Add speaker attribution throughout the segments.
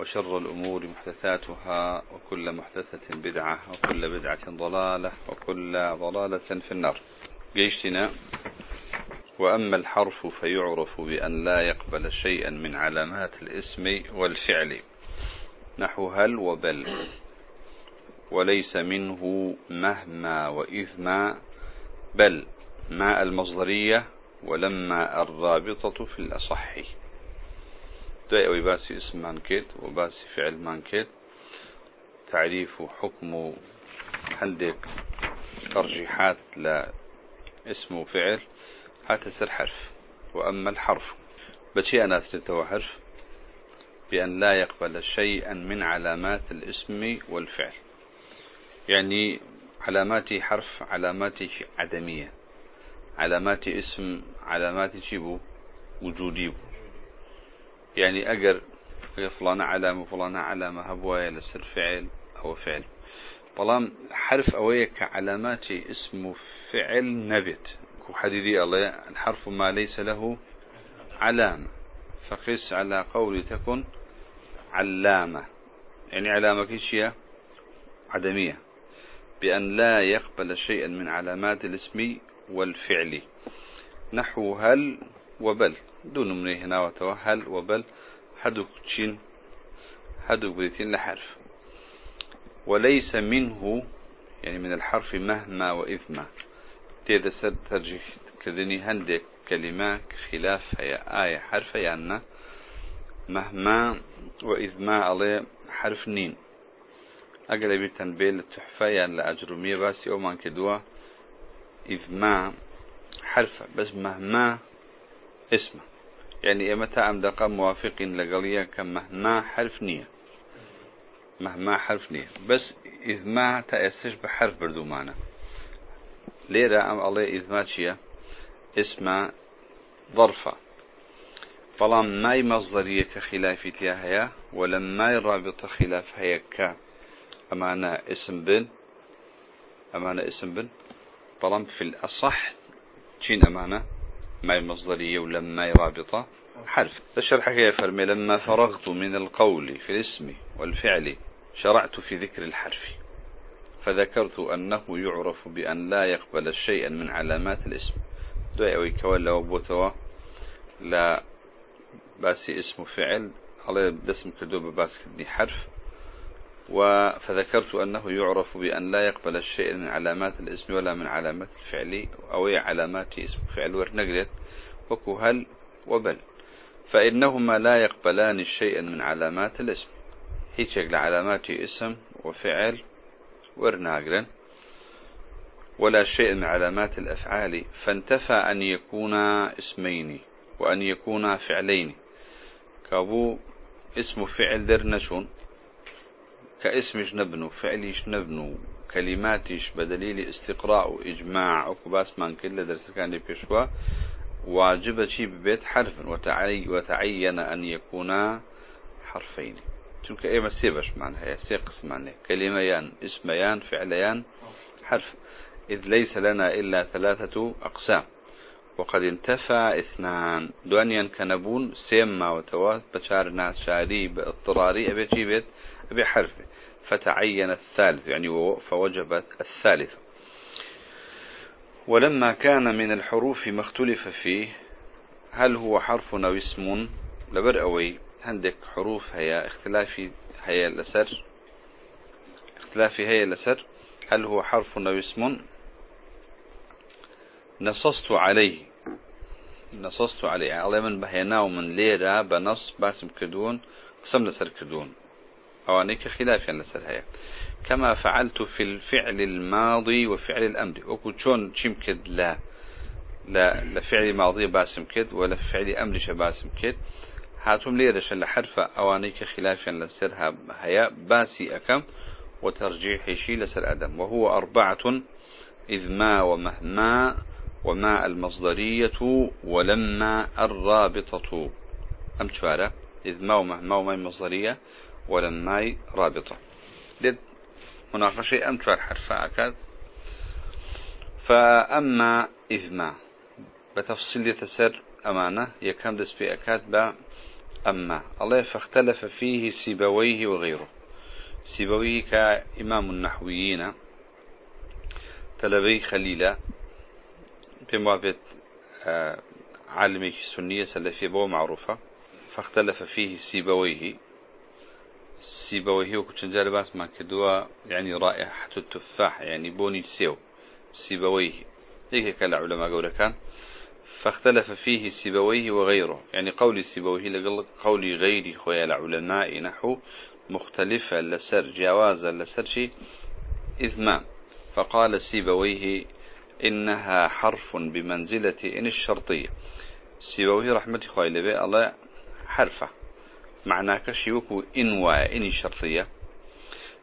Speaker 1: وشر الأمور محدثاتها وكل محدثة بدعة وكل بدعة ضلالة وكل ضلالة في النار. جيشتنا وأما الحرف فيعرف بأن لا يقبل شيئا من علامات الاسم والفعل. نحو هل وبل وليس منه مهما وإذما بل ما المصدرية ولما الرابطة في الأصح. دوي أوي باسي اسم مانكيت وباسي فعل مانكيت. تعريف حكم عندك ترجيحات لاسم وفعل حتى سر حرف. وأما الحرف بشي أنا استنتوا حرف بأن لا يقبل شيئا من علامات الاسم والفعل. يعني علامات حرف علامات عدمية. علامات اسم علامات شبو وجودي. بو يعني أجر فلان علامة فلان علامة هبوايا لسر فعل أو فعل. بلام حرف أوية كعلامات اسم فعل نبت. كحديدي الله الحرف ما ليس له علامة فقس على قول تكن علامة. يعني علامة كيشية عدمية. بأن لا يقبل شيئا من علامات الاسم والفعل. نحو هل وبل. دون من هنا هل وبل حدك تشين حدك بريتين لحرف. وليس منه يعني من الحرف مهما وإثما تيدا سر ترجيح كذني هندك كلمة خلاف هي آية حرف يعني مهما وإثما عليه حرف نين. أقلبي تنبيل التحفة يعني لأجرمية باسي أو من كدوا إثما حرفة بس مهما اسمه. يعني إمتى أم دقا موافق لقليا كمهما حرف نية. مهما حرف نية. بس إذ ما تأسش بحرف بردو معنا ليرا أم الله إذ ما تشيا اسم ظرفة. فلام ماي مصدرية كخلاف تياهيا ولم ماي رابطة خلاف هيا أمانة اسم بن. أمانة اسم بن. فلام في الأصح تشين أمانة ما مصدرية ولما رابطة؟ حرف. الشرح كيف فرمي لما فرغت من القول في الاسم والفعل شرعت في ذكر الحرف فذكرت أنه يعرف بأن لا يقبل شيئا من علامات الاسم. دوي أوي كولا وبوتوا لا باسي اسم فعل على باسم كدوب باس كدني حرف. فذكرت أنه يعرف بأن لا يقبل الشيء من علامات الاسم ولا من علامات الفعل أو علامات اسم فعل ورنقلت وكو هل وبل. فإنهما لا يقبلان الشيء من علامات الاسم. هيك علامات اسم وفعل ورناقلا ولا شيء من علامات الأفعال. فانتفى أن يكونا اسمين وأن يكونا فعلين. كابو اسم فعل درنشون. كاسمش نبنو فعليش نبنو كلماتيش بدليل استقراء وإجماع وكباس من كل درس كان بيشوا. واجب شيء ببيت حرف وتعي وتعين أن يكونا حرفين. تلك أي مسيبش معناها سي معناها كلميان اسميان فعليان حرف. إذ ليس لنا إلا ثلاثة أقسام. وقد انتفى اثنان. دوانيا كنبون سيما وتوات بشار ناس شاري باضطراري أبي جيبت أبي حرفه فتعين الثالث يعني فوجبت الثالثة ولما كان من الحروف ما اختلف فيه هل هو حرف أو اسم؟ لبر أوي عندك حروف هي اختلافي هي لسر اختلافي هي لسر هل هو حرف أو اسم؟ نصصت عليه. نصصت عليه. على من بهينا ومن ليرة بنص باسم كدون قسم لسر كدون. أوانيك خلاف لسر هي كما فعلت في الفعل الماضي وفعل الأمر. وكو شون كد لا لا لفعل ماضي باسم كد ولا فعل أمر باسم كد. هاتم ليرش لحرف أوانيك خلافا لسرها هيا. باسي أكم وترجيح شي لسر أدم. وهو أربعة إذ ما ومهما وما المصدرية ولما الرابطة. أم شوارع إذ ما ومهما وما المصدرية. ولما رابطة. لد مناقشة أم شوار حرفا أكاد فأما إذ ما بتفصيل يتسر أمانة يكام دس في أكاد با أما. الله فاختلف فيه سيبويه وغيره. سيبويه كإمام النحويين تلبي خليلة بموافق آه، عالمي سنية سلفية بو معروفة. فاختلف فيه سيبويه. وكتنجال باس ما كدوا يعني رائحة التفاح يعني بوني سيو سيبويه. هيك كلا علماء قوله كان. فاختلف فيه سيبويه وغيره. يعني قول سيبويه لقل قول غيري خويا العلماء نحو مختلفة لسر جوازا لسر شي إذمام فقال سيبويه إنها حرف بمنزلة إن الشرطية. سيبويه رحمة خويا لبي الله حرفة. معناك شيوكو إن وإن الشرطية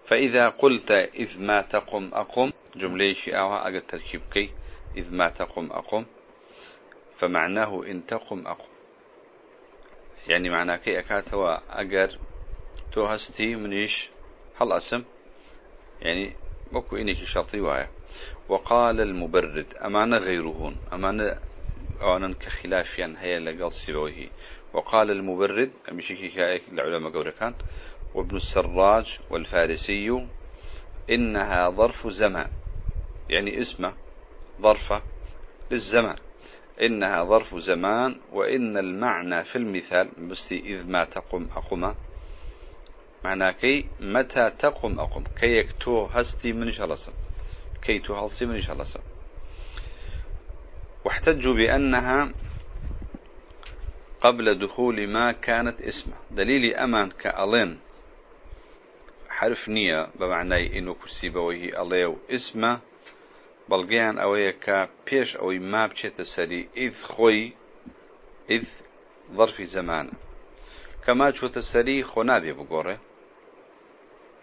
Speaker 1: فإذا قلت إذ ما تقم أقم جملة شيئا أجد تركيب كي إذ ما تقم أقم فمعناه إن تقم أقم. يعني معناه كي أكاتوا أجر تو هستي منيش هل أسم يعني بكو إنك شرطي وايا. وقال المبرد أمانة غيرهون أمانة أولا كخلافيا هي لقال سيبويه وقال المبرد العلماء كان وابن السراج والفارسي إنها ظرف زمان يعني اسمه ظرفة للزمان. إنها ظرف زمان وإن المعنى في المثال بس إذ ما تقم أقم معنى كي متى تقم أقم كي يكتو هستي من شلصا كي تهلصي من شلصا واحتجوا بأنها قبل دخول ما كانت اسمه. دليل أمان كألين. حرف نية بمعنى إنه كرسي بويه أليو اسمه. ئەوەیە کە پێش ئەوەی ما سەری ئیف خۆی ئیف ظرفی زمانە کەما چۆتە سەری خۆ نابێ بگۆڕێ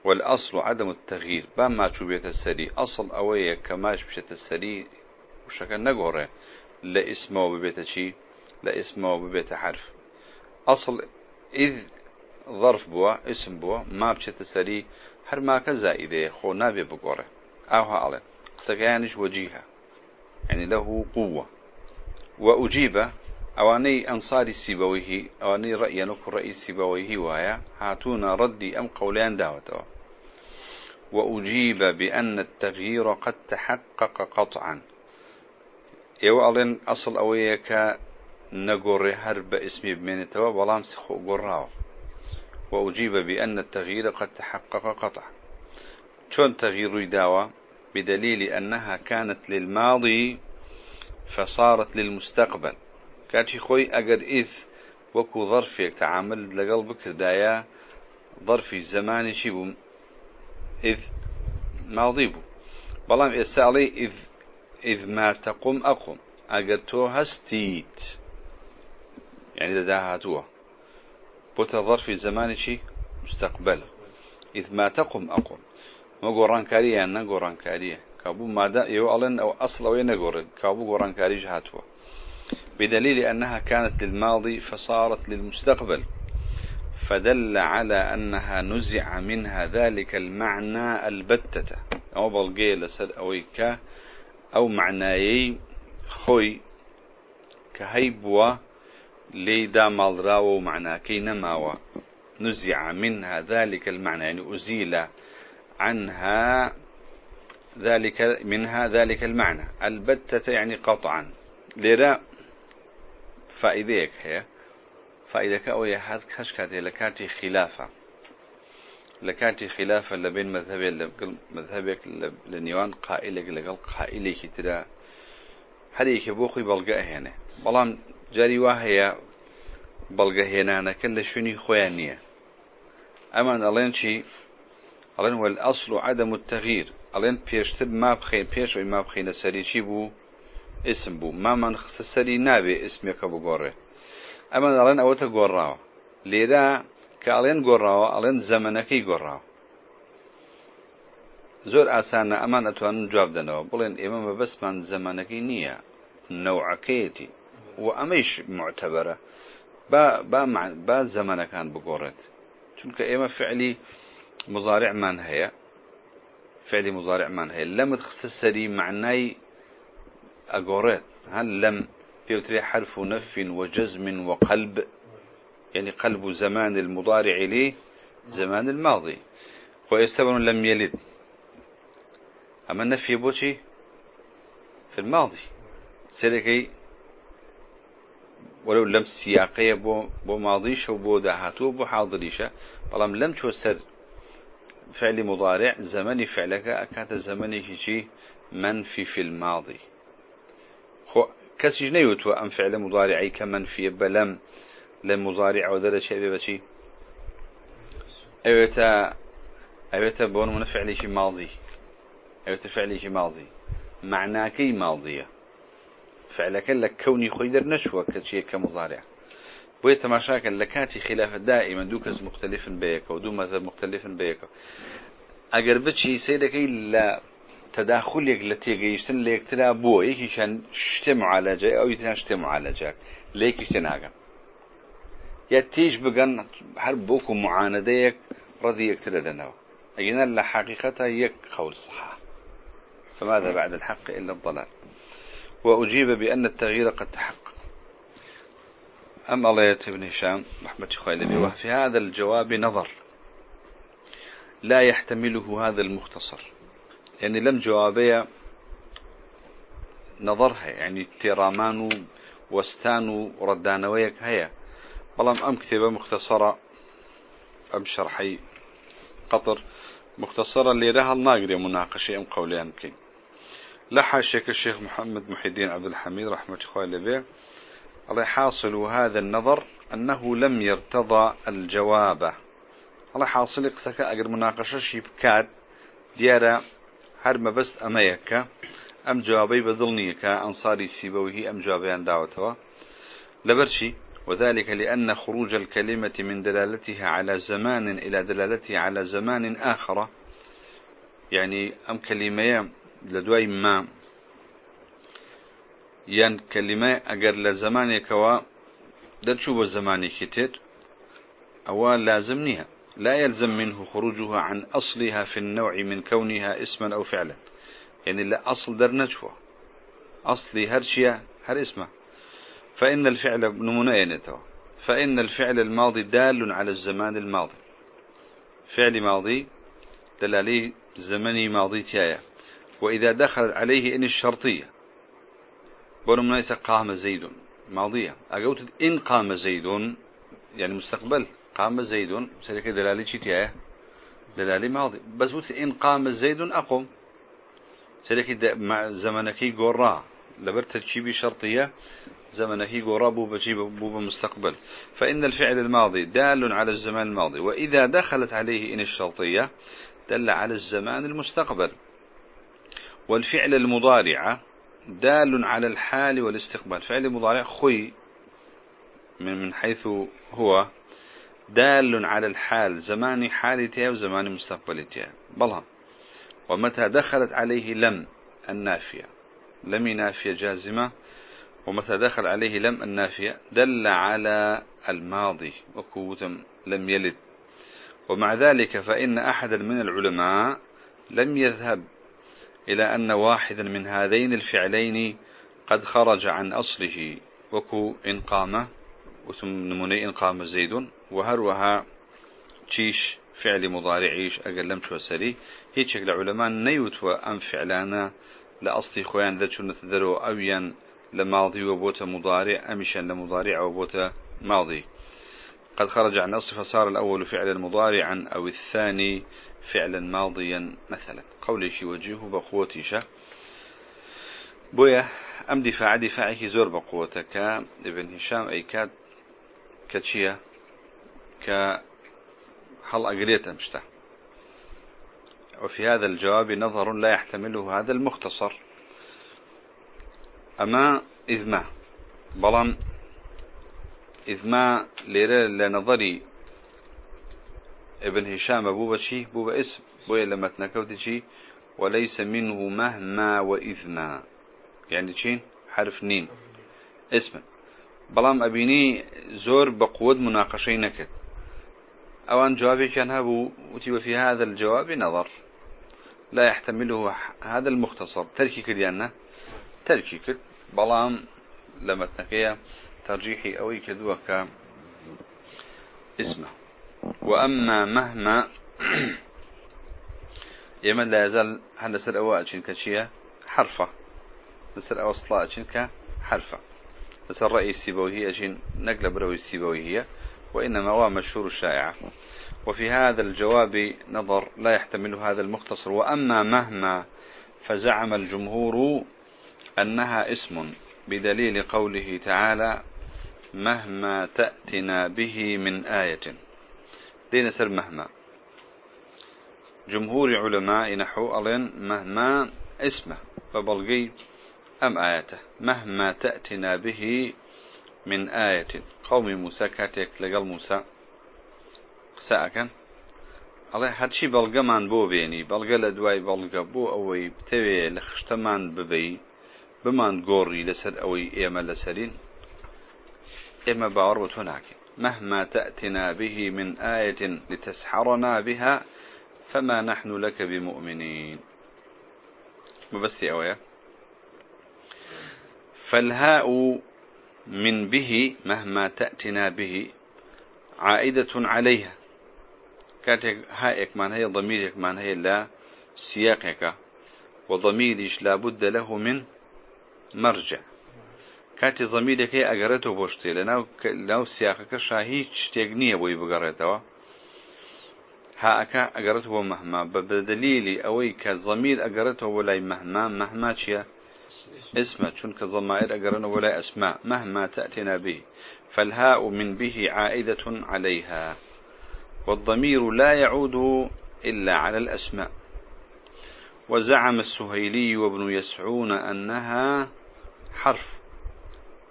Speaker 1: والأصل عدم التغيير. با ما بێتە سەری أصل ئەوەیە کە ماش بچێتە سەری وشەکە نەگۆڕێ لە ئیسمەوە لە ئیسمەوە ببێتە حرف. أصل إذ ظرف بوا اسم بوا ما بچێتە سەری هەر ماکە زائیدەیە خۆ نابێ بگۆڕێ ئاها ئەڵێ سكانش وجيها يعني له قوة وأجيب أواني أنصار سيبويه أواني رأي نكر رأي سيبويه وهي هاتونا ردي أم قولان دعوته وأجيب بأن التغيير قد تحقق قطعا. يو ألين أصل أويك نقر هرب اسمي بمينتوا ولام سخو قراو. وأجيب بأن التغيير قد تحقق قطعا. شون تغيير داوة بدليل أنها كانت للماضي فصارت للمستقبل. كاتي خوي أجر إذ وكو ظرفك تعامل لقلبك دايا ظرفي زماني شيبو إذ ماضي بو بلام إذ إذ ما تقوم أقوم. أجر تو هستيت. يعني دا هاتوه بوتا ظرفي زماني شي؟ مستقبل. إذ ما تقوم أقوم ما گۆڕانکاری یان نەگۆڕانکاریە كابو مادا يو ألن أو أصل أو ينقر كابو قرانكاري جهاتوا بدليل أنها كانت للماضي فصارت للمستقبل. فدل على أنها نزع منها ذلك المعنى البتة. أو بلغي لسد أويكا أو معنايي خوي. كهيبوا ليدا مالراو معناكي نماوا نزع منها ذلك المعنى يعني أزيل عنها ذلك منها ذلك المعنى. البتة يعني قطعا. لرا فائديك هي؟ فائدك أو يحد كشكاتي لكاتي خلافة. لكاتي خلافة لبين مذهبي مذهبك لنيوان قائلك لقل قائلك ترى. هذيك بوخي بلقاء هنا بلان جاری وا هەیە بەڵگەهێنانەکەن لە شوێنی خۆیان نییە. ئەمان ئەڵێن چی؟ ئەڵێن وەل ئەسل و عدەم و تەغیر ئەڵێن پێشتر ما بخین پێشەوەی ما بخینە سەری چی بوو؟ ئسم بوو. مامان خستە سەری نابێ ئسمێکە بگۆڕێ. ئەمە ئەڵێن ئەوەتە گۆڕاوە. لێرا کاڵێن گۆڕاوە ئەڵێن زەمنەکەی گۆڕاوە. زۆر ئاسانە ئەمان ئەتوانن جواب دەنەوە. بڵێن ئێمە بەبستمان زەمانەکەی نییە. نەوعەکەیەتی و ئەمەش معتەبەرە با زەمانەکان بگۆڕێت. چونکە ئێمە فعلی مزارعمان هەیە. فعلی مزارعمان هەیە. لەمت خستە سەری معنای ئەگۆڕێت. هەل لەم پێوتري حرف نف وجزم وقلب يعني قلب. زمان المضارع ليه زمان الماضي ويستمر لم يلد أما النفي بوشي في الماضي سيركي ولو لم سياقية بو, بو ماضيش وبو داهاتو بو حاضريشة بلام لم توسر فعل مضارع زمني فعلك أكاد زمني شي منفي في الماضي. خو كسي نيوتو أم فعل مضارعي كمنفي بلم لم مضارع ودر شيء بشي أيوتا أيوتا بون من فعل شي ماضي. أيوتا فعل شي ماضي. معناكي ماضية. فعلك لك كوني خيدر نشوة كشيء كمضارع بوي تماشاكا لكاتي خلاف دائما دوكز مختلف بيك ودو مذهب مختلف بيك اگر بچی سيدكي لا تداخلك لتيجيشتن ليك تلا بو يكي شان شتي معالجة أو يتنا شتي معالجة ليك يشتناغا يا حرب بوكو معانديك رضي يكتلا دنو اجينا لحقيقتها يك قول صحة فماذا بعد الحق إلا الضلال؟ وأجيب بأن التغيير قد تحقق. أم الله ابن هشام رحمة الله في هذا الجواب نظر. لا يحتمله هذا المختصر. يعني لم جوابية نظرها يعني تيرامان وستان ردانويك هيا. بلام أم كتابة مختصرة. أم شرحي قطر. مختصرة اللي لها الناقري مناقشة أم قولي يمكن لحاشك الشيخ محمد محي الدين عبد الحميد رحمة الله به الله حاصل هذا النظر أنه لم يرتضى الجواب. الله حاصل قسك أجر مناقشة شي بكاد ديارة هرم بس أميك. أم جوابي بظلنيك. أنصاري سيبويه أم جوابيان دعوتها لبرشي. وذلك لأن خروج الكلمة من دلالتها على زمان إلى دلالتها على زمان آخر. يعني أم كلمة لدواي ما ين كلمة أجر لزمانك دلشو بزمانك كتير أو لازم نيها. لا يلزم منه خروجها عن أصلها في النوع من كونها اسما أو فعلا. يعني لا أصل در نجوى. أصلي هرشيا هر اسمه. فإن الفعل نمونين فإن الفعل الماضي دال على الزمان الماضي. فعل ماضي دل عليه زمني ماضي تيايا. وإذا دخل عليه إن الشرطية. بونم ليس قام زيد ماضية. أقولت إن قام زيد يعني مستقبل. قام زيد سيدك دلالي تيايا دلالي ماضي. بس قلت إن قام زيد أقوم. سيدك زمنكي قراه لبر تركيبي شرطية. زمنه قراب بوب مستقبل فإن الفعل الماضي دال على الزمان الماضي. وإذا دخلت عليه إن الشرطية دل على الزمان المستقبل. والفعل المضارع دال على الحال والاستقبال. فعل المضارع خي من حيث هو دال على الحال زمان حالتها وزمان مستقبلتها. بلها ومتى دخلت عليه لم النافية. لم نافية جازمة. ومتى دخل عليه لم النافية. دل على الماضي. وكوتم لم يلد. ومع ذلك فإن أحدا من العلماء لم يذهب إلى أن واحدا من هذين الفعلين قد خرج عن أصله. وكو إن قام وثم نموني إن قام زيد وهروها تشيش فعل مضارعيش أقل شو سري هيك العلماء نيوت وأن فعلانا لأصلي خوان ذاتشو نتذرو أويا لماضي وبوت مضارع أمشا لمضارع وبوت ماضي. قد خرج عن أصل فصار الأول فعلا مضارعا أو الثاني فعلا ماضيا مثلا. قولي شي وجهه بقوتي شا. بويا أم دفاع دفاعك زور بقوتك ابن هشام أي كاد كتشيا ك هل أقريت مشتا وفي هذا الجواب نظر لا يحتمله هذا المختصر. أما إذ ما؟ بلان إذ ما لنظري ابن هشام بوبا شي؟ بوبا اسم. بويا لما تنكوتي وليس منه مهما وإذنا يعني شين؟ حرف نين. اسما بلام أبيني زور بقوة مناقشين نكت أوان جوابي كان هبو وتي في هذا الجواب نظر. لا يحتمله هذا المختصر. تركي كريانا تركي كر بلام لما تنكيا ترجيحي أوي كدوك. اسمه. وأما مهما يمن لا يزال هذا سر أواء كشيء حرفة. سر أوصلاء كحرفة. سر رأي السيبويه أجين نقل بروي السيبويه وإنما هو مشهور الشائعة وفي هذا الجواب نظر لا يحتمل هذا المختصر. وأما مهما فزعم الجمهور أنها اسم بدليل قوله تعالى مهما تأتنا به من آية. دين سر مهما. جمهور علماء نحو ألين مهما اسمه فبلغي أم آياته. مهما تأتنا به من آية. قوم موسى كاتيك لقل موسى. ساكن. الله هادشي بلغمان بو بيني. بلغ لدواي بلغ بو أوي بتوي لخشتمان ببي. بمان قوري لسر أوي إيما لسرين. إما باور وتناك مهما تأتنا به من آية لتسحرنا بها فما نحن لك بمؤمنين. مبستي أويا. فالهاء من به مهما تأتنا به عائدة عليها. كانت هائك من هي ضميرك من هي لا سياقك. وضميرش لابد له من مرجع. كاتي ضميرك هي أقرته بوشتي لناو لو سياقك شاهي تشتيقنية بوي بقرته هاكا أقرته مهما بدليل أويك ضمير أقرته ولا مهما مهما شيا اسمه شنك ضمائر أقرن ولا أسماء مهما تأتنا به. فالهاء من به عائدة عليها. والضمير لا يعود إلا على الأسماء. وزعم السهيلي وابن يسعون أنها حرف.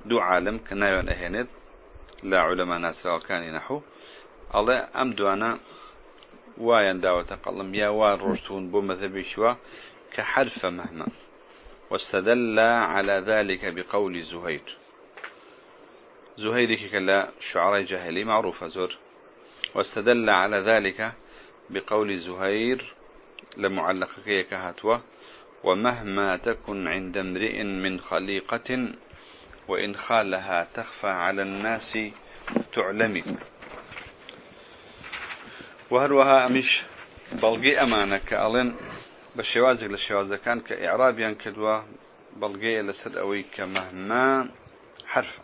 Speaker 1: دو عالم كنا أهند لا علماء ناس وكان نحو الله أم دوانا وايان داوة قلم يا وان رشتون بمذهبي شوا كحرف مهما واستدل على ذلك بقول زهير زهير كلا شعراء جاهلي معروفة زور واستدل على ذلك بقول زهير لمعلق كهاتوا ومهما تكن عند امرئ من خليقة وإن خالها تخفى على الناس تعلمي وهروها أمش بلغي أمانة كألين بشوازك كان كإعرابيا كدوا بلغي لسر أوي كمهما حرف.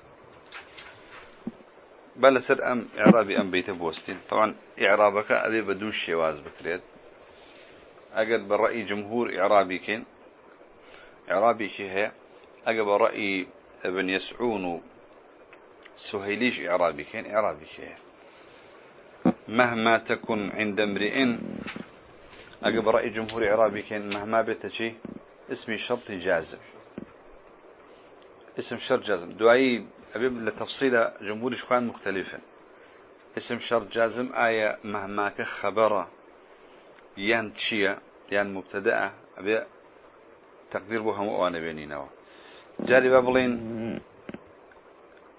Speaker 1: بل سر أم إعرابي أم بيت بوستين. طبعا إعرابك أبي بدون شواز بكريت. أجد برأي جمهور إعرابي كين إعرابي شي هي أجد برأي ابن يسعون سهيليش إعرابي كين إعرابي هي مهما تكن عند امرئ أجد برأي جمهور إعرابي كين مهما بتشي اسمي شرط جازم. اسم شرط جازم. دعائي أبيب لتفصيل جمهور إخوان مختلفة اسم شرط جازم آية مهما كخبرة يان تشيا يان مبتدأ أبي تقدير بها مؤوانا بينينا جاري بابلين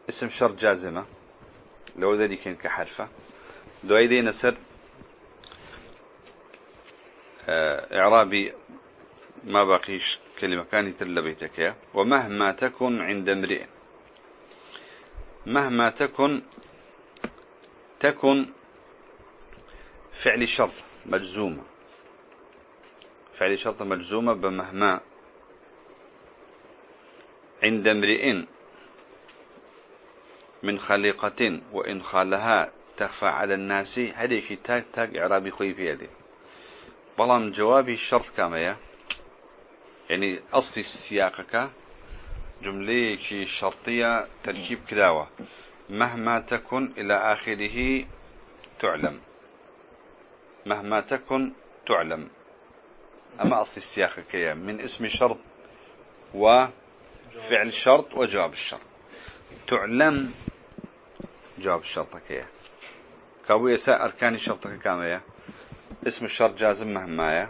Speaker 1: اسم شرط جازمة. لو ذلك كان كحرفة دو أيدي نسر. آه، إعرابي ما بقيش كلمة كانت بيتك ومهما تكن عند امرئ. مهما تكن تكن فعل شرط مجزومة. فعل شرط مجزومة بمهما عند امرئ من خليقة وإن خالها تخفى على الناس. هذه في تاك تاك إعرابي خوي في هذه. بلام جوابي الشرط كامية يعني أصل سياقك جملة شرطية تركيب كلاوة مهما تكن إلى آخره تعلم. مهما تكن تعلم. أما أصل السياق كيا من اسم شرط وفعل شرط وجواب الشرط. تعلم جواب الشرط كيا كابو يساء أركان الشرط كامية اسم الشرط جازم مهمايا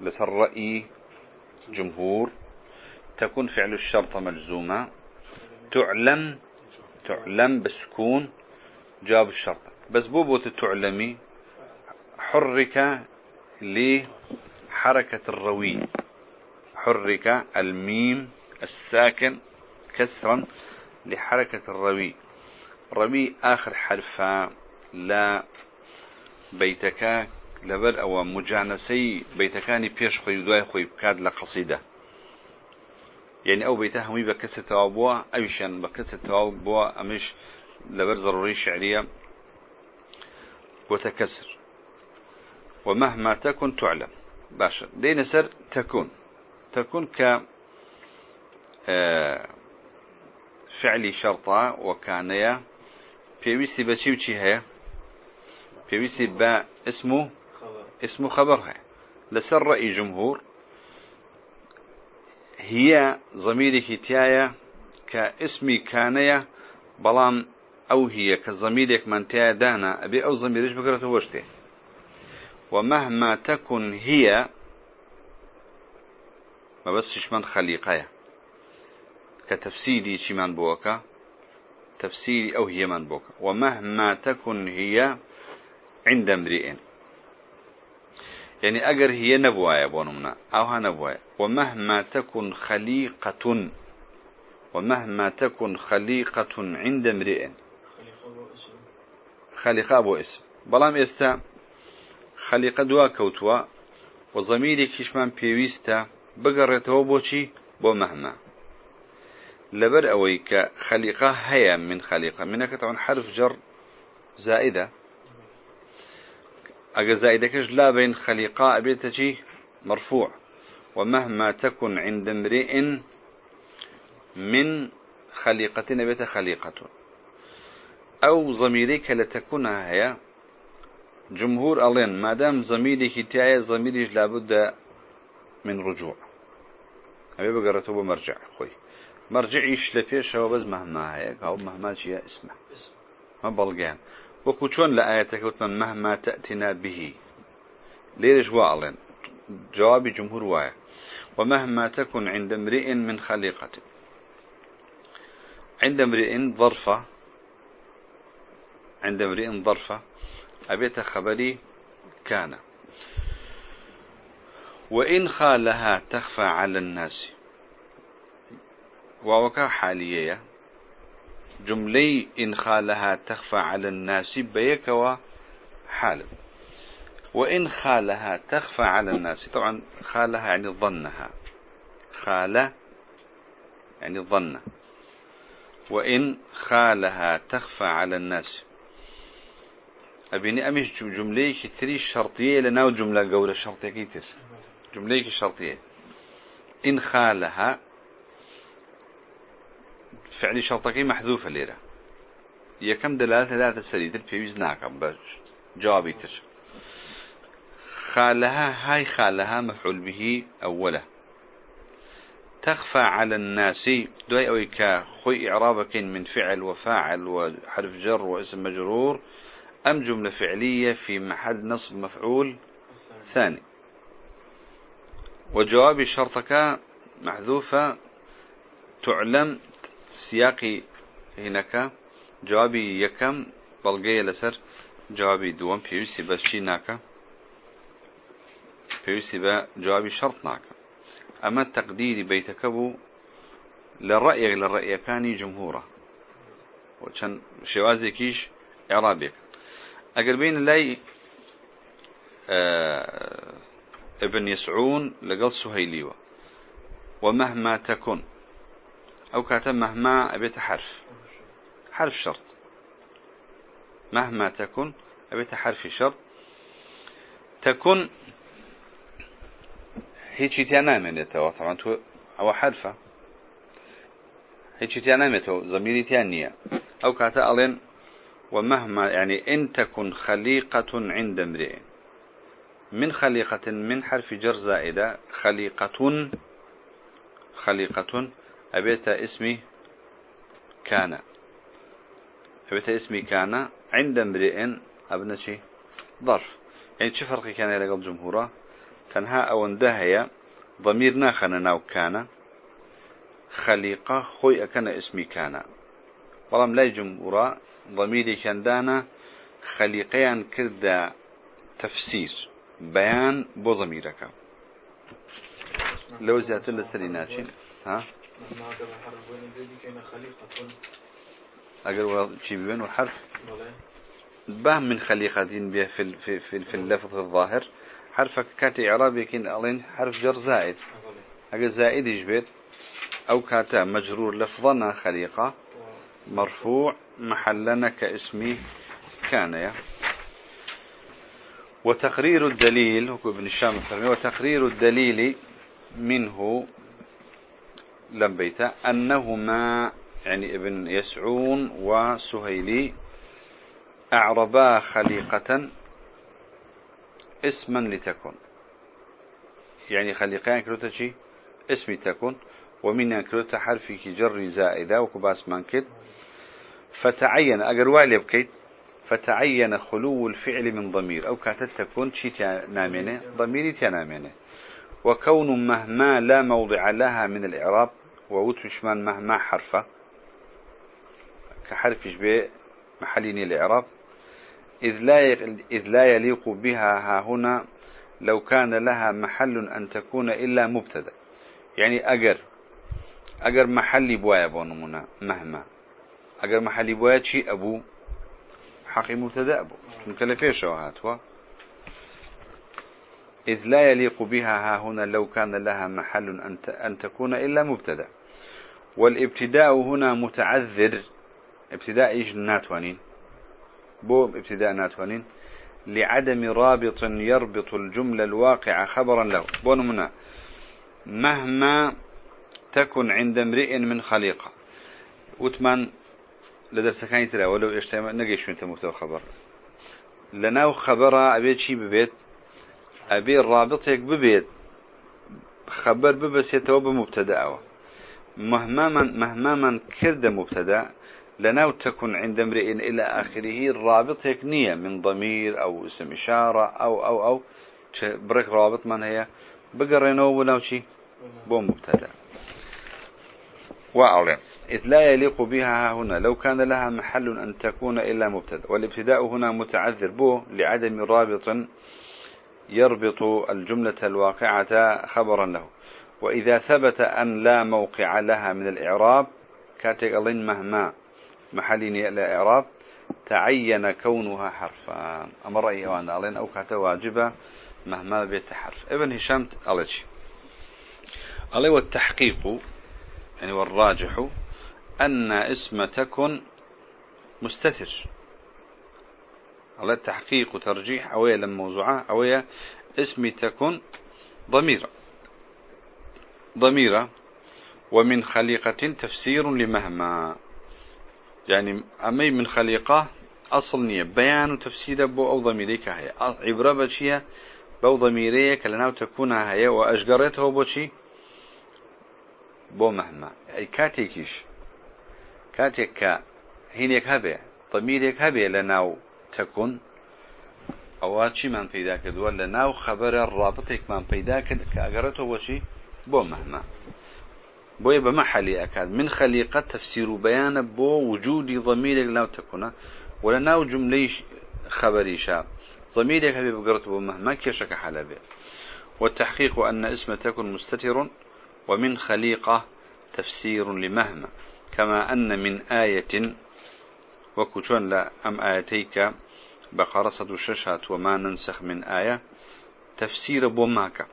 Speaker 1: لسر رأي جمهور. تكون فعل الشرط مجزومة تعلم تعلم بسكون جواب الشرط. بس بوبوت تعلمي حرك لحركة الروي. حرك الميم الساكن كسرا لحركة الروي روي آخر حرفا لا بيتك لبر أو مجانسي بيتكاني بيش خوي دواي خوي بكاد لقصيدة يعني أو بيته همي بكسر توابوا أيشان بكسر توابوا أمش لبر ضروري شعرية وتكسر ومهما تكن تعلم. باشا دين سر تكون. تكون ك فعلي شرطة وكانيا بيويسي بشي وشي هي؟ بيويسي با اسمه؟ اسمه خبرها لسر رأي جمهور. هي ضميرك تيايا كاسمي كانيا بلام أو هي كضميرك من تيايا دانا. أبي أو ضميرش بكرة وشته ومهما تكن هي ما بسش من خليقها كتفسيري من بوكا تفسيري أو هي من بوكا. ومهما تكن هي عند امرئ يعني أجر هي نبوايا بونمنا أو ها نبوايا. ومهما تكن خليقة ومهما تكن خليقة عند امرئ خليقة أبو اسم. بلام استا خليقة دوا كوتوا وضميري كشمان بيويستا بقرته بوشي بو مهما. لبر أويك خليقة هيا من خليقة. منك طبعا حرف جر زائدة. أجا زائدة كش لا بين خليقة أبيتجي مرفوع. ومهما تكن عند امرئ من خليقة أبيت خليقة. أو ضميرك لتكون هي جمهور ألين ما دام ضميرك تاعي ضميرك لابد من رجوع. أبي بقرته بمرجع خوي. مرجعيش لفيش هو بس مهما هيك أو مهما شيء اسمه ما بلقان وكوشون لآياتك وتمن مهما تأتنا به ليش وعلن جواب جمهور وايا ومهما تكن عند امرئ من خليقة عند امرئ ظرفة عند امرئ ظرفة أبيت خبري كان وإن خالها تخفى على الناس. ووكا حالية جملي إن خالها تخفى على الناس بيكوا حال وإن خالها تخفى على الناس طبعا خالها يعني ظنها. خالة يعني ظن. وإن خالها تخفى على الناس. أبيني أمش جملة كتري شرطية لنا جملة قولة شرطية كيتر جملة شرطية. إن خالها فعل شرطكي محذوفة ليرة كم دلالة لا تسريد البيوز ناكم باش جوابي تر. خالها هاي خالها مفعول به أوله تخفى على الناس دوي أويكا خوي إعرابك من فعل وفاعل وحرف جر واسم مجرور أم جملة فعلية في محل نصب مفعول ثاني وجواب شرطك محذوفة تعلم سياقي هناك جوابي يكم بلغي لسر جوابي دوم بيوسي شي ناكا بيوسي با جوابي شرط ناكا أما التقدير بيتكبو للرأي للرأي كاني جمهورة. وكان شوازي كيش إعرابيك. أقل بين لاي آه ابن يسعون لقل سهيليوة. ومهما تكن أو كاتب مهما أبيت حرف. حرف شرط. مهما تكن أبيت حرف شرط. تكن هيك تيانا طبعا تو أو حرفة. هيك تيانا من يتوا ضميري تيانية أو كاتب ألين ومهما يعني إن تكن خليقة عند امرئ. من خليقة من حرف جر زائدة خليقة خليقة أبيت اسمي كان. أبيت اسمي كان عند امرئ أبنتي ظرف. يعني شو فرقي كان لقى الجمهورة تنها أو اندهي ضمير ناخنا ناو كان. خليقة خوي أكن اسمي كان. بلام لا جمهورة ضميري كان دانا خليقيان كردا تفسير بيان بو ضميرك. لو زيادة للسريناتين ها؟ أقل شي بين وحرف به من خليقة به في في في, في اللفظ الظاهر. حرفك كات إعرابي كين ألين حرف جر زائد. أقل زائد يجبت أو كاتا مجرور لفظنا خليقة مرفوع محلنا كاسمي كان يا وتقرير الدليل ابن الشام وتقرير الدليل منه لم بيت أنهما يعني ابن يسعون وسهيلي أعربا خليقة اسما لتكن. يعني خليقان كروتا اسمي تكن ومن كروتا حرف جر زائدة وكباس مانكت فتعين أجر والي بكيت. فتعين خلو الفعل من ضمير. أو كانت تكون شي نامينة ضميري تنامينة. وكون مهما لا موضع لها من الإعراب ووتشمان مهما حرفة. كحرف جبه محلين الإعراب. إذ لا, إذ لا يليق بها ها هنا لو كان لها محل أن تكون إلا مبتدأ. يعني أجر. أجر محلي بوايا بونمنا مهما. أجر محلي بوايا شي أبو؟ حقي مبتدأ أبو. مكلفيش وهاتوا إذ لا يليق بها ها هنا لو كان لها محل أن تكون إلا مبتدأ. والابتداء هنا متعذر. ابتداء إيش؟ ناتوانين بو ابتداء ناتوانين. لعدم رابط يربط الجملة الواقعة خبرا له. بون منا مهما تكن عند امرئ من خليقة. وثمان لدرس كان ترى. ولو إيش نجيش من تموت خبر. لنا خبر أبيت شي ببيت. أبي رابطك ببيت. خبر ببس يتوب مبتدأ مهما من مهما من كرد مبتدأ لناو تكن عند امرئ إلى آخره الرابط هيك نية من ضمير أو اسم إشارة أو أو أو برك رابط من هي بقرنو ولو شي بو مبتدا. وأعلم. إذ لا يليق بها هنا لو كان لها محل أن تكون إلا مبتدا. والابتداء هنا متعذر بو لعدم رابط يربط الجملة الواقعة خبرا له. وإذا ثبت أن لا موقع لها من الإعراب كاتق مهما محلين إلى إعراب تعين كونها حرفا. أمر أي أوان ألين أو كاتا واجبة مهما بيت حرف. ابن هشام ألتش ألي والتحقيق يعني والراجح أن اسم تكن مستتر. على التحقيق وترجيح أوية لما موضوعة أوية اسم تكن ضميرة ضميرة. ومن خليقة تفسير لمهما. يعني أمي من خليقة أصل نية. بيان وتفسير بو أو ضميريك هي عبرة بشيء بو ضميريك لنا تكون هي وأشجرته بشي بو مهما. أي كاتيكيش. كاتيك هينيك هبه. ضميرك هبه لنا تكون. أو من پیدا كدوا لنا خبر الرابطك من كد كأجرته بشي بو مهما بوي بمحلي أكاد من خليقة تفسير بيان بو وجود ضميرك لا تكون ولا ناو جملة خبري شاب ضميرك هذه بقرت مهما كيشك حلبه والتحقيق أن اسم تكن مستتر ومن خليقة تفسير لمهما كما أن من آية وكتون لا أم آيتيك بقرصة الششات وما ننسخ من آية تفسير بوماك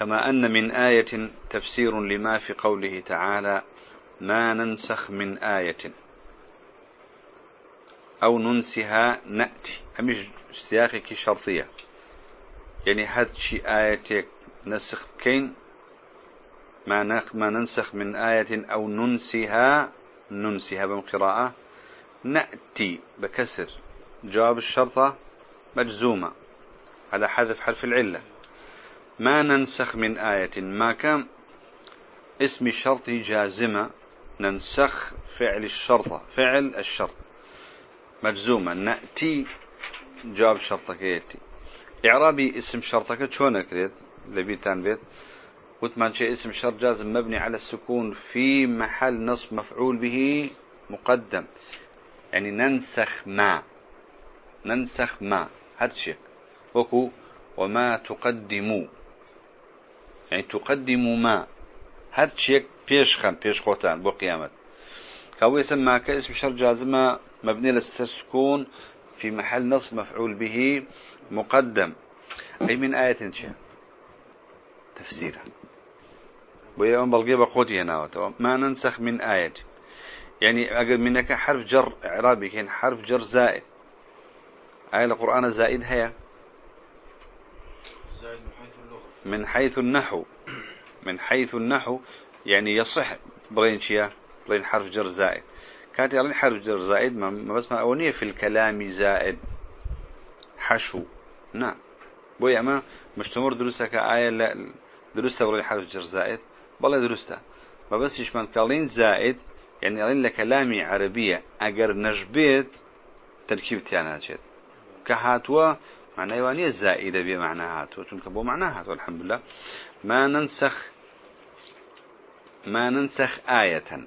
Speaker 1: كما أن من آية تفسير لما في قوله تعالى ما ننسخ من آية أو ننسها نأتي. أمش سياقك شرطية. يعني هذا شي آية نسخ كين ما ما ننسخ من آية أو ننسها ننسها بقراءة نأتي بكسر. جواب الشرطة مجزومة. على حذف حرف العلة. ما ننسخ من آية. ما كان اسم الشرط جازمة ننسخ فعل الشرطة فعل الشرط. مجزومة. نأتي جواب شرطك يتي إعرابي اسم شرطك شون كريت لبيتان بيت. وثمان شيء اسم شرط جازم مبني على السكون في محل نصب مفعول به مقدم. يعني ننسخ ما. ننسخ ما. هذا الشيء. وكو وما تقدموا يعني تقدموا ما. هذا الشيء بيش خان بيش خوتان بو قيامت كاو يسمى كاسم شرط جازمة مبني للسكون في محل نصب مفعول به مقدم. أي من آية شيء تفسيرها ويوم بلغي بقوتي هنا ما ننسخ من آية يعني أقل منك حرف جر إعرابي كان حرف جر زائد. آية القرآن زائد هي
Speaker 2: زائد من حيث اللغة
Speaker 1: من حيث النحو. من حيث النحو يعني يصح بلين شيا بلين حرف جر زائد. كانت يعني حرف جر زائد ما بس ما أونية في الكلام زائد. حشو. نعم. بوي أما مشتمر درسة كآية لا درسة بلين حرف جر زائد. بلا درسته ما بس يشمل كلين زائد يعني ألين لكلامي عربية. أجر نجبيت تركيب تيانا جد كهاتوا معنى يوانية زائدة بمعنى هاتوا تنكبوا معنى هاتوا الحمد لله ما ننسخ ما ننسخ آية.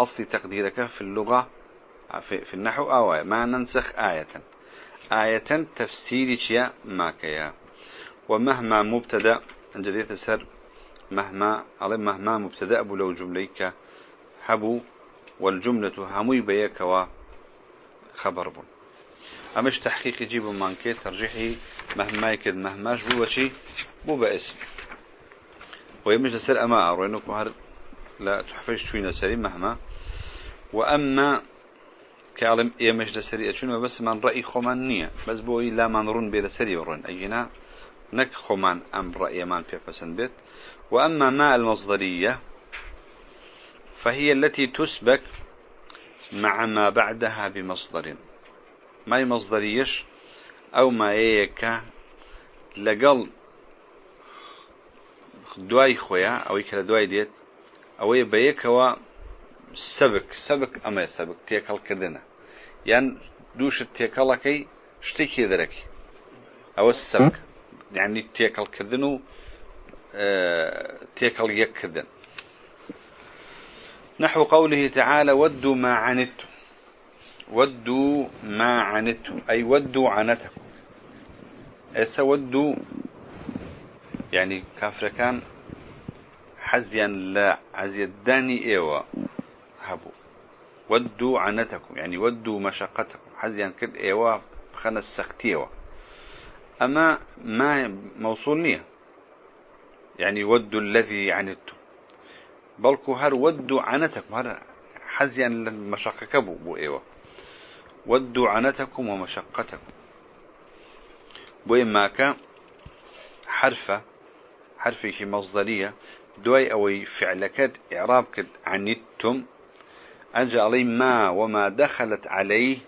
Speaker 1: أصل تقديرك في اللغة في, النحو أو ما ننسخ آية. آية تفسير شيء ما كيا. ومهما مبتدأ جديد سر مهما على مهما مبتدأ أبو لو جمليك هبو والجملة هموي بيك خبر بون. أمش تحقيق يجيب مانكي ترجيحي مهما يكد مهماش بو وشي بو باسم ويمش لسر أما أروينك هر لا تحفش شوين سري مهما. وأما كعلم يمش لسري أشون بس من رأي خمان نية. بس بوي لا من رون بيد سري ورون. أينا نك خمان أم رأي من في فسن بيت وأما ما المصدرية فهي التي تسبك مع ما بعدها بمصدر. ما مصدريش أو ما يك لقل دواي خويا أو يكلا دواي ديت أو يبيك هو سبك سبك أما سبك؟ تيكال كردنا يعني دوش تيكالكي شتيكي ذرك أو السبك. يعني تيكال كردنو آه تيكال يكردن نحو قوله تعالى ودوا ما عنتم. ودوا ما عنتم. أي ودوا عنتكم. إسا ودوا؟ يعني كافر كان حزيا لا عزيداني إيوا هبو. ودوا عنتكم. يعني ودوا مشقتكم. حزيا كد إيوا خنس سختيوا أما ما موصولنية يعني ودوا الذي عنتم. بلكو هر ودوا عنتكم. هر حزيا المشقة كبو بو إيوا. ودوا عنتكم ومشقتكم. بو إماك حرفة حرفة مصدرية. دوي أوي فعلكت إعراب كد عنتم. أنجى علي ما وما دخلت عليه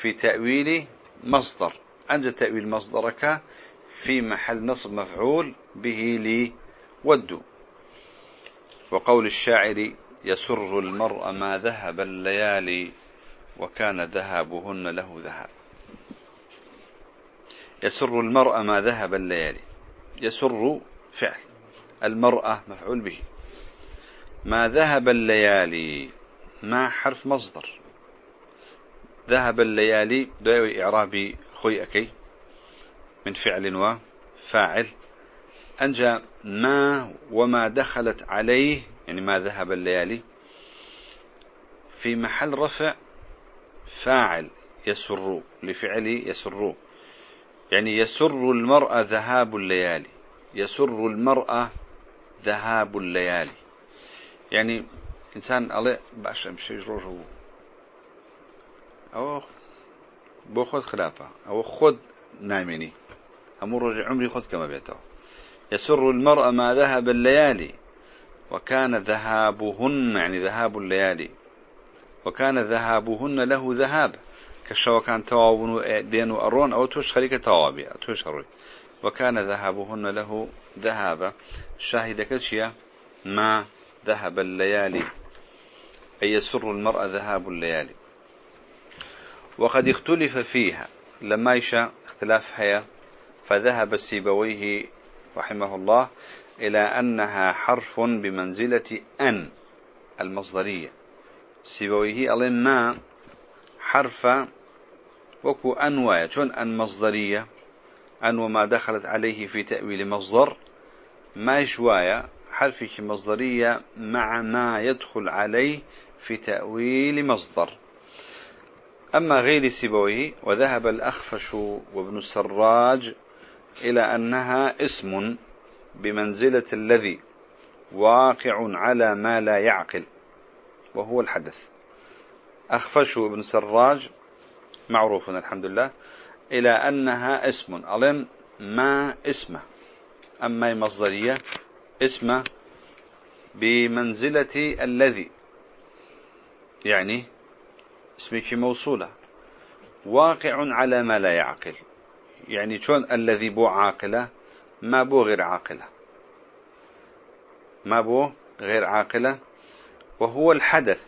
Speaker 1: في تأويل مصدر. أنجى تأويل مصدرك في محل نصب مفعول به لي ودوا. وقول الشاعر يسر المرء ما ذهب الليالي وكان ذهابهن له ذهب يسر المرء ما ذهب الليالي. يسر فعل. المرأة مفعول به. ما ذهب الليالي ما حرف مصدر. ذهب الليالي دعوي إعرابي خوي أكي من فعل وفاعل. أنجى ما وما دخلت عليه يعني ما ذهب الليالي. في محل رفع فاعل يسر لفعل يسر. يعني يسر المرأة ذهاب الليالي. يسر المرأة ذهاب الليالي. يعني إنسان الله باش مشي روجو أو بو خلافة أو خد نايمني أمر رجع عمري خد كما بيته. يسر المرأة ما ذهب الليالي. وكان ذهابهن يعني ذهاب الليالي. وكان ذهابهن له ذهاب. كشوا كان توابن دين وأرون أو توش خليك توابي توش هروي وكان ذهابهن له ذهاب شاهد كشيا ما ذهب الليالي أي يسر المرأة ذهاب الليالي. وقد اختلف فيها لما يشاء اختلاف هيا فذهب السيبويه رحمه الله إلى أنها حرف بمنزلة أن المصدرية. سيبويه ألين ما حرف وكو أنواية شون أن مصدرية أن وما دخلت عليه في تأويل مصدر ما شواية حرف مصدرية مع ما يدخل عليه في تأويل مصدر أما غير سيبويه وذهب الأخفش وابن السراج إلى أنها اسم بمنزلة الذي واقع على ما لا يعقل. وهو الحدث. أخفش ابن سراج معروف الحمد لله إلى أنها اسم. ألم ما اسمه. أما مصدرية اسمه بمنزلة الذي يعني اسمك موصولة. واقع على ما لا يعقل. يعني شون الذي بو عاقلة ما بو غير عاقلة. ما بو غير عاقلة. وهو الحدث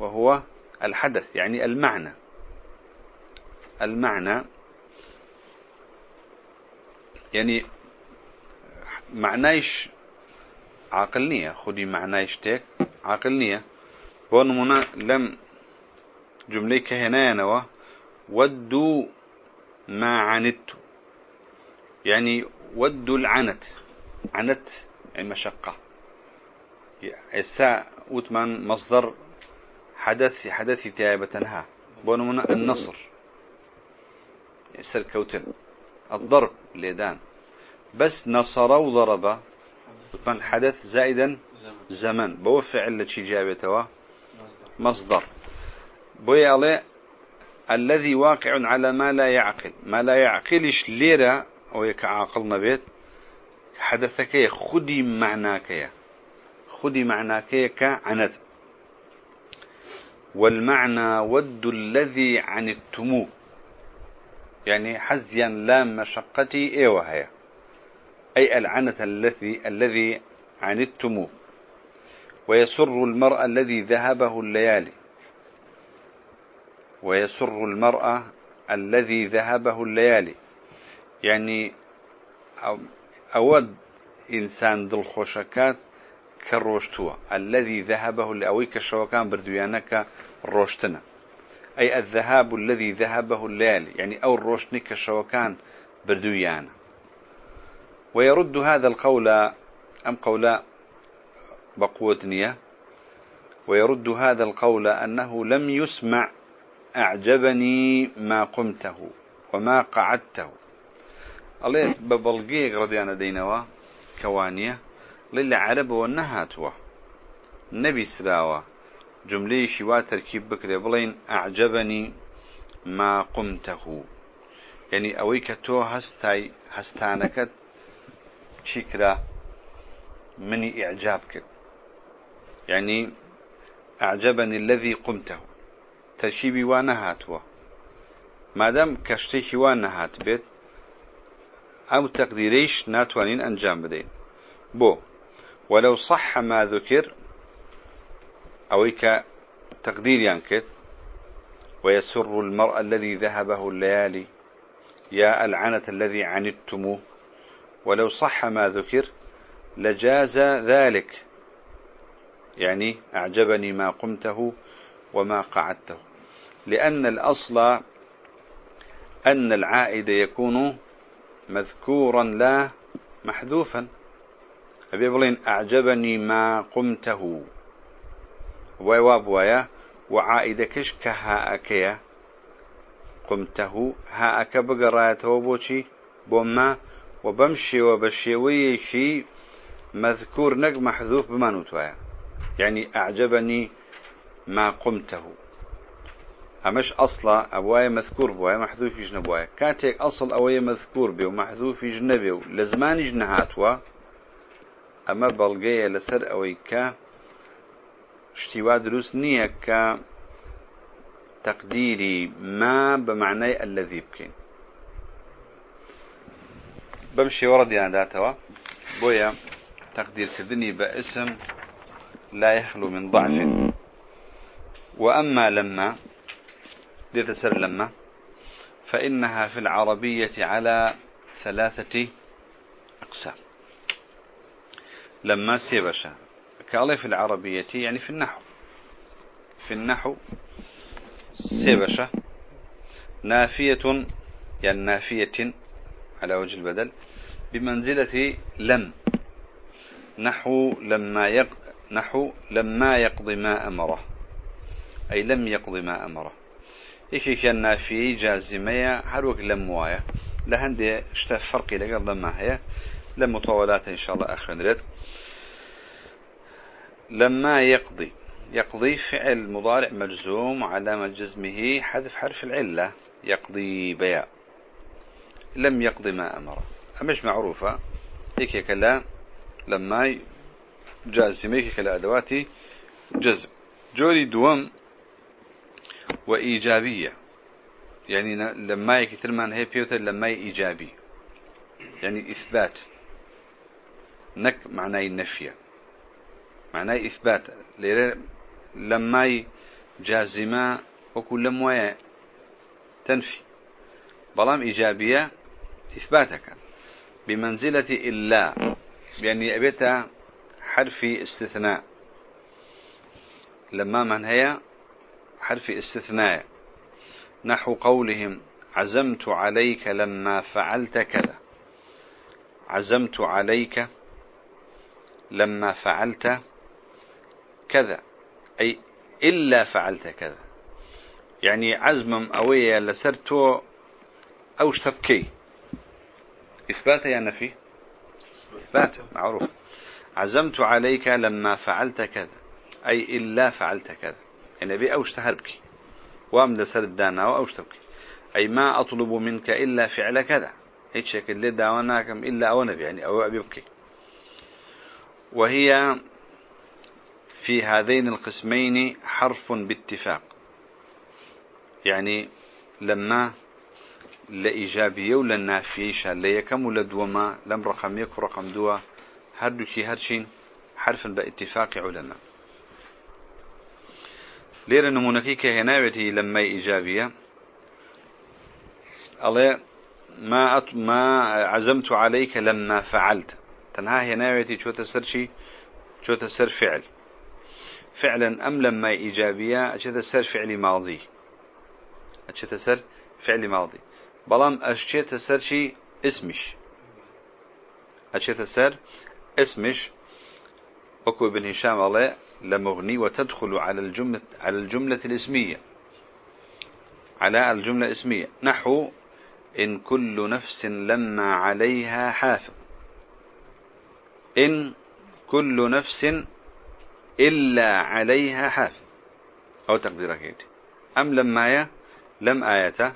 Speaker 1: وهو الحدث يعني المعنى. المعنى يعني معنايش عاقلنية خدي معنايش تيك؟ عاقلنية بونمنا لم جملة كهنانوا ودوا ما عنت. يعني ودوا العنت. عنت يعني مشقة. وثمان مصدر حدث حدث تيابة بونمنا النصر. سر كوتن. الضرب ليدان. بس نصر وضرب. وثمان حدث زائدا زمن. بوفع التي جابته مصدر. بوي عليه الذي واقع على ما لا يعقل. ما لا يعقلش ليرة أو يكعاقلنا بيت حدثك خدي معناك يا. خدي معناك كعنت والمعنى ود الذي عن التمو يعني حزيا لا مشقتي إيوه هي. أي العنة الذي الذي عنتم ويسر المرء الذي ذهبه الليالي. ويسر المرأة الذي ذهبه الليالي. يعني أود إنسان دل كالروشتوة الذي ذهبه لأوي كشوكان بردويانك روشتنا. أي الذهاب الذي ذهبه الليالي يعني أو الروشني كشوكان بردويانا ويرد هذا القول أم قول بقوة نية ويرد هذا القول أنه لم يسمع أعجبني ما قمته وما قعدته. الله ببلغيق رضيانا دينوا كوانية. للي عرب والنهاتوا نبي سراوة جملة شوا تركيب بكري. بلين أعجبني ما قمته. يعني أويك تو هستاي هستانكت شكرا. مني إعجابك. يعني أعجبني الذي قمته. ترشيبي وانهاتوا ما دام كشتيكي وانهات بيت أو تقديريش ناتوانين بدين. بو ولو صح ما ذكر أويك تقدير ينكت ويسر المرء الذي ذهبه الليالي يا العنة الذي عنتموه ولو صح ما ذكر لجاز ذلك يعني أعجبني ما قمته وما قعدته. لأن الأصل أن العائد يكون مذكورا لا محذوفا. أبي بلين أعجبني ما قمته. ويواب ويا وعائدكش كها أكيا. قمته ها أكا بقرايته بوشي بوما وبمشي وبشيوي شي مذكور نق محذوف بما نتوايا يعني أعجبني ما قمته. همش أصلا أبوايا مذكور بوايا محذوف يجنبوايا كاتيك أصل أويا مذكور بي ومحذوف يجنبي لزمان يجنهاتوا أما بلغية لسر أويكا اشتوا دروس نية ك تقديري ما بمعنى الذي بكين بمشي ورد يعني داتوا بويا تقدير كذني باسم لا يخلو من ضعف. وأما لما دي تسر لما فإنها في العربية على ثلاثة أقسام. لما سيبشا كالله في العربية يعني في النحو. في النحو سيبشا نافية يعني نافية على وجه البدل بمنزلة لم. نحو لما يق... نحو لما يقضي ما أمره. أي لم يقضي ما أمره. إيش كان نافي جازمية هروك لم وايا. لهندي اشتا فرقي لقل لما هي لم مطولات إن شاء الله آخر نريد. لما يقضي. يقضي فعل مضارع مجزوم على جزمه حذف حرف العلة. يقضي بياء. لم يقضي ما أمره مش معروفة. هيك كلا. لما جازميك كلا أدواتي. جزم. جوري دوم وإيجابية. يعني لما يكترمان هي بيوتر لما إيجابي يعني إثبات. نك معناه النفي معناه إثبات. لما جازمة وكل لما تنفي. بلام إيجابية إثباتك. بمنزلة إلا. يعني أبيت حرف استثناء. لما من هي حرف استثناء. نحو قولهم. عزمت عليك لما فعلت كذا. عزمت عليك لما فعلت كذا. أي إلا فعلت كذا. يعني عزم أوية لسرتو أو اشتبكي إثبات يا نفي؟ إثبات معروف. عزمت عليك لما فعلت كذا. أي إلا فعلت كذا. يعني بي أوش تهربك وام لسر الدانا وأوش تبكي أي ما أطلب منك إلا فعل كذا. هيك شكل لي داوناكم إلا أو نبي. يعني أو أبيبكي وهي في هذين القسمين حرف باتفاق. يعني لما لإيجابية ولا نافية ليكم ولا دوما لم رقم يك رقم دوا هردو شي هرشين حرفا باتفاق علماء. ليرة نمونكي كهناوتي لما إيجابية. الله ما. ما عزمت عليك لما فعلت. تنها هناوتي شو تسر شو تسر فعل. فعلا أم لما إيجابية أشي تسر فعل ماضي. أشي تسر فعل ماضي. بلام أشي تسر شي اسمش. أشي تسر اسمش. أكو ابن هشام الله لمغني وتدخل على الجملة على الجملة الاسمية. على الجملة الاسمية. نحو إن كل نفس لما عليها حافظ. إن كل نفس إلا عليها حافظ. أو تقديرك أم لما يا لم آية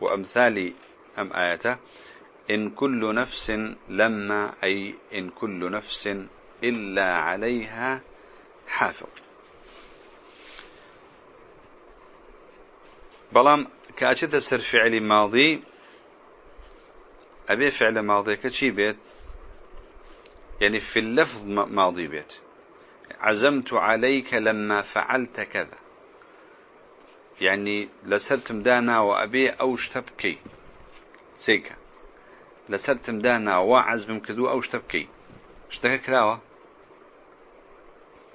Speaker 1: وأمثال أم آية إن كل نفس لما أي إن كل نفس إلا عليها حافظ. بلام كأجد سر فعل ماضي أبي فعل ماضي كشي بيت يعني في اللفظ ماضي بيت. عزمت عليك لما فعلت كذا. يعني لسرتم دانا وأبي أوش تبكي سيكا. لسرتم دانا وعزم كدو أوش تبكي اشتكى كراوة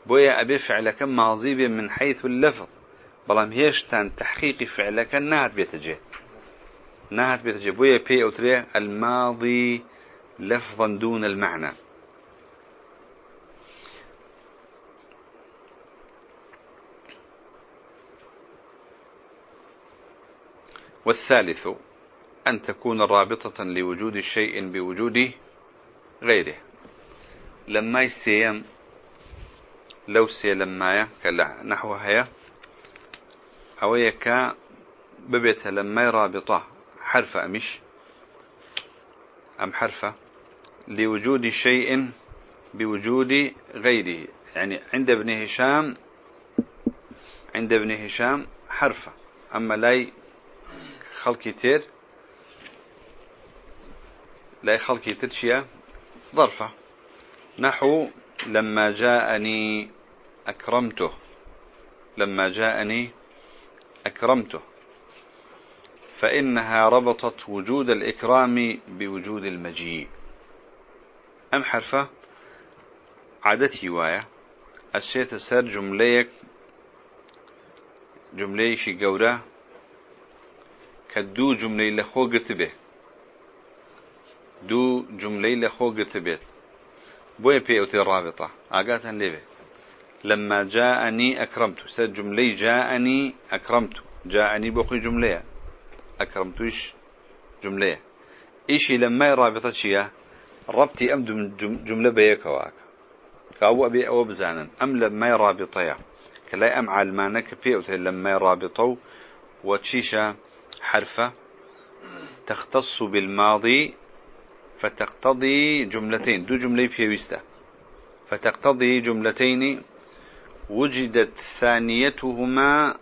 Speaker 1: بويا أبي فعلك ماضي من حيث اللفظ. بلام هيشتان تحقيق فعلك نهت بيتجه نهت بيتجه بويا بي أو الماضي لفظا دون المعنى. والثالث أن تكون رابطة لوجود الشيء بوجود غيره. لما يسيم لو سي لما كلا نحو هيا أو يكا ببيت لما رابطة حرف أمش أم حرف لوجود شيء بوجود غيره. يعني عند ابن هشام عند ابن هشام حرف أما لا خلقي تير لا خلقي ترشيا ظرفة. نحو لما جاءني أكرمته لما جاءني أكرمته. فإنها ربطت وجود الإكرام بوجود المجيء. أم حرفة؟ عادتي وايا الشيء سر جمليك جمليشي قورة كدو جملي لخو قرت به دو جملي لخو قرت به بويا بيئوتي الرابطة آقاتا ليه لما جاءني أكرمت سر جملي جاءني أكرمت جاءني بوخي جملة أكرمتوش جملة إيشي لما رابطة شيا ربطي أم جملة بيك واك كأو أبي أو بزانا أم لما رابطة كلا أم علمانك في لما رابطة وتشيشة حرفة تختص بالماضي فتقتضي جملتين. دو جملة في وسته فتقتضي جملتين وجدت ثانيتهما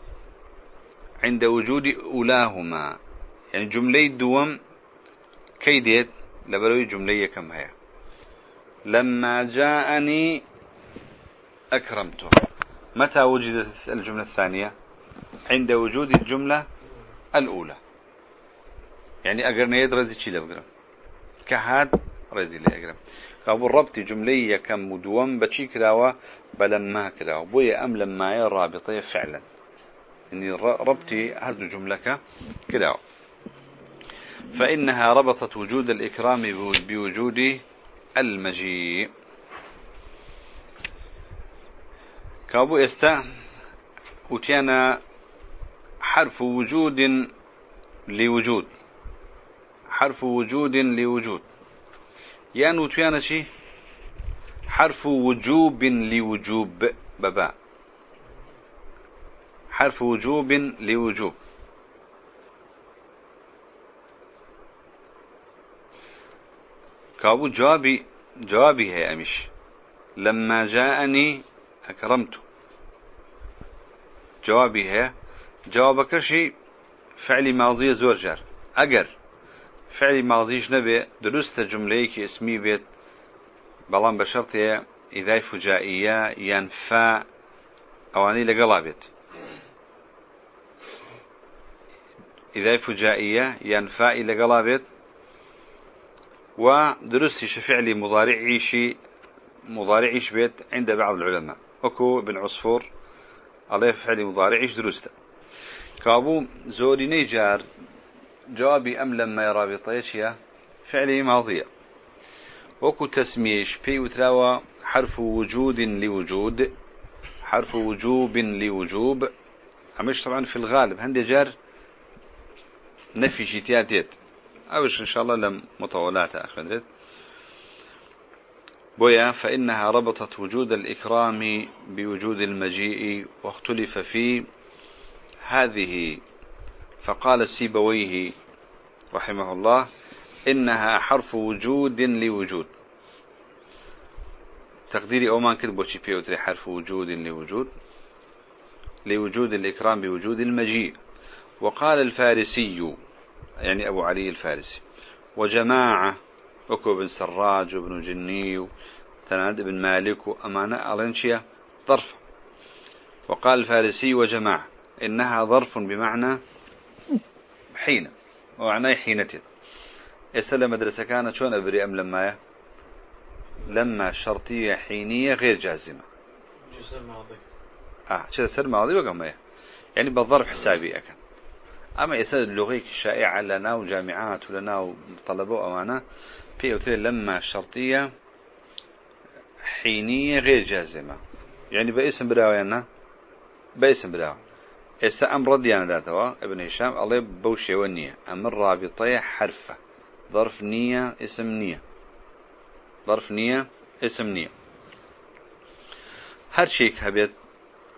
Speaker 1: عند وجود أولاهما. يعني جملة دوم كيديت لبروي جملة كم هي لما جاءني أكرمته. متى وجدت الجملة الثانية؟ عند وجود الجملة الأولى. يعني أقرنا يد رزي شي لبقرم كهاد رزي لي أقرم قابل ربط جملية كم مدوم بشي كداوة بلما كداوة بويا أم لما رابطية فعلا. إني ربطي هذه جملة كداوة فإنها ربطت وجود الإكرام بوجود المجيء. كأبو إستا وتيانا حرف وجود لوجود. حرف وجود لوجود. يعني وتيانا شي؟ حرف وجوب لوجوب. بباء حرف وجوب لوجوب. كابو جوابي جوابي هي أمش لما جاءني أكرمت. جوابي هي جوابك شيء فعلي ماضي زور جار. أجر فعلي ماضيش نبي درست جمليك اسمي بيت بلان بشرطية إذا فجائية ينفع أواني لقلا بيت إذا فجائية ينفع لقلا بيت ودرستش فعلي مضارعيش مضارعيش بيت عند بعض العلماء. أكو ابن عصفور عليه فعلي مضارعيش درسته كابو زوري نيجار جوابي أم لما يرى بطيشيا فعلي ماضية. وكو تسميش في وتراوى حرف وجود لوجود حرف وجوب لوجوب. عمش طبعا في الغالب. هندي جار نفي شتياتيت أوش إن شاء الله لم مطولات أخذت بويا فإنها ربطت وجود الإكرام بوجود المجيء واختلف في هذه فقال السيبويه رحمه الله إنها حرف وجود لوجود. تقديري أومان كتبو بيوتري حرف وجود لوجود. لوجود الإكرام بوجود المجيء. وقال الفارسي يعني أبو علي الفارسي وجماعة أكو بن سراج وابن جني وتناد بن مالك وأمانة ألنشيا ظرف وقال الفارسي وجماعة. إنها ظرف بمعنى حين ومعنى حينة. يسأل مدرسة كانت شون أبري أم لما لما شرطية حينية غير جازمة. آه شو سر ماضي وقام يعني بالظرف حسابي أكن أما يسأل اللغيك الشائعة لنا وجامعات ولنا وطلبوا أمانة في أوتيل لما الشرطية حينية غير جازمة. يعني باسم براوينا باسم إسا أمر ديانا ذاتوا ابن هشام الله بوشي ونية أمر رابطية حرفة. ظرف نية اسم نية. ظرف نية اسم نية. هر شيء هبيت.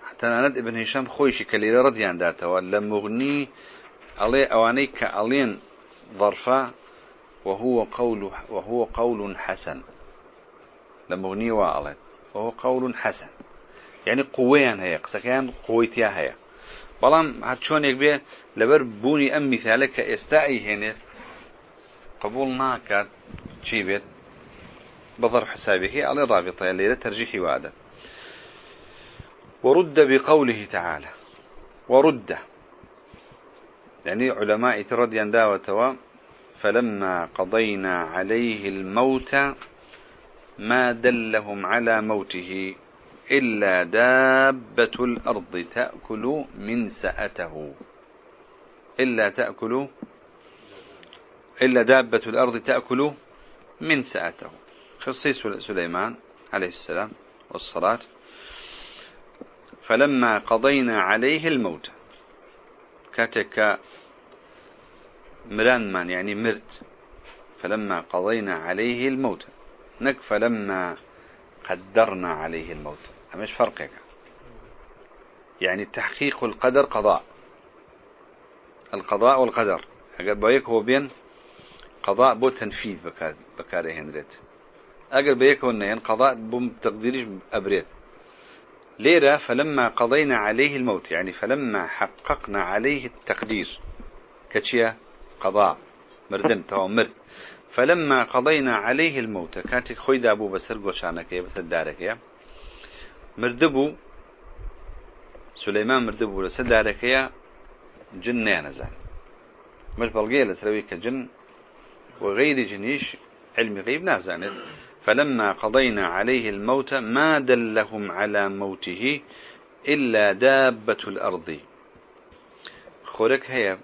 Speaker 1: حتى أنا ابن هشام خويش كليلة رديان ذاتوا لمغني علي أواني كألين ظرفا وهو قول وهو قول حسن. لمغني وعلي وهو قول حسن. يعني قويان هي قسكان قويتيا هي بلام هاتشون يكبي لبر بوني أم مثالك استائي هنا قبول ناكات شي بيت بظرف حسابه على رابطة الليلة ترجيحي وعده. ورد بقوله تعالى ورد. يعني علماء ترديان داوتوا فلما قضينا عليه الموت ما دلهم على موته. إلا دابة الأرض تأكل من سأته. إلا تأكل إلا دابة الأرض تأكل من سأته. خصيص سليمان عليه السلام والصلاة. فلما قضينا عليه الموت كاتك مران من يعني مرت. فلما قضينا عليه الموت نك فلما قدرنا عليه الموت. مش فرقك؟ يعني تحقيق القدر قضاء. القضاء والقدر. اگر بايك هو بين قضاء بو تنفيذ بكار بكاره هنريت. اگر بايك هو نين قضاء بو تقديرش أبريت. ليرة فلما قضينا عليه الموت يعني فلما حققنا عليه التقدير. كتشيا؟ قضاء. مردن تو مرد فلما قضينا عليه الموت كانت خويدا ابو بسر قوشانك بس دارك مردبو سليمان مردبو لسر دارك يا جن نزال مش بلغي لسروي كجن وغير جنيش علم غيب نازانت فلما قضينا عليه الموت ما دلهم على موته إلا دابة الأرض. خورك هي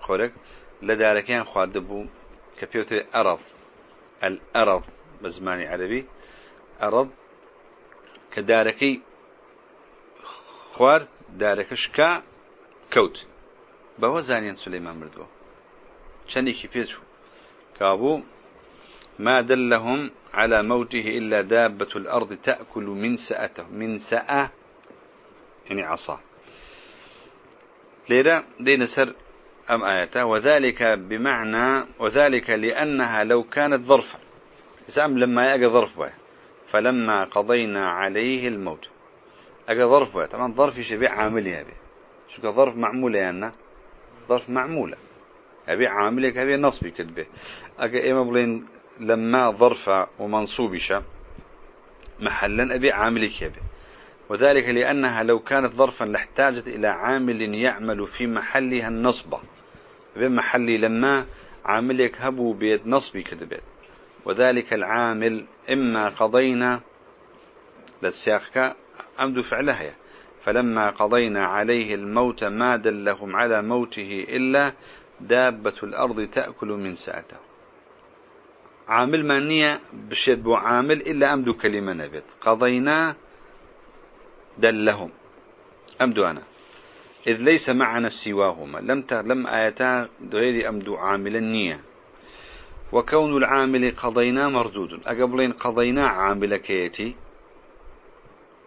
Speaker 1: خورك لداركيان خواردبو كبيوتر أرض. الأرض بزماني عربي أرض كداركي خوارد داركش كا كوت بەوە زانیان سليمان مردووە. چەندێکی پێچوو كابو ما دلهم على موته إلا دابة الأرض تأكل من سأته من سأة يعني عصا. ليرة دين سر أم آياته. وذلك بمعنى وذلك لأنها لو كانت ظرفا. سأم لما يأجى ظرف بها. فلما قضينا عليه الموت. أجى ظرف طبعا ظرف شبيع عاملها به شو ظرف معمولة يعني ظرف معمولة. أبي عاملك أبي نصبي كتبه أجا إما بلين لما ظرف ومنصوبش محلا أبي عاملك يبي وذلك لأنها لو كانت ظرفا لاحتاجت إلى عامل يعمل في محلها النصبة بمحل لما عاملك هبو بيد نصبي كتبت وذلك العامل إما قضينا للسياقك أمد فعلها فلما قضينا عليه الموت ما دلهم على موته إلا دابة الأرض تأكل من ساعته. عامل مانية بشد عامل إلا أمدو كلمة نبت قضينا دلهم. أمدو أنا. إذ ليس معنا سواهما. لم لم آيتا غير أمدو عامل النية. وكون العامل قضينا مردود. أقبلين قضينا عامل كيتي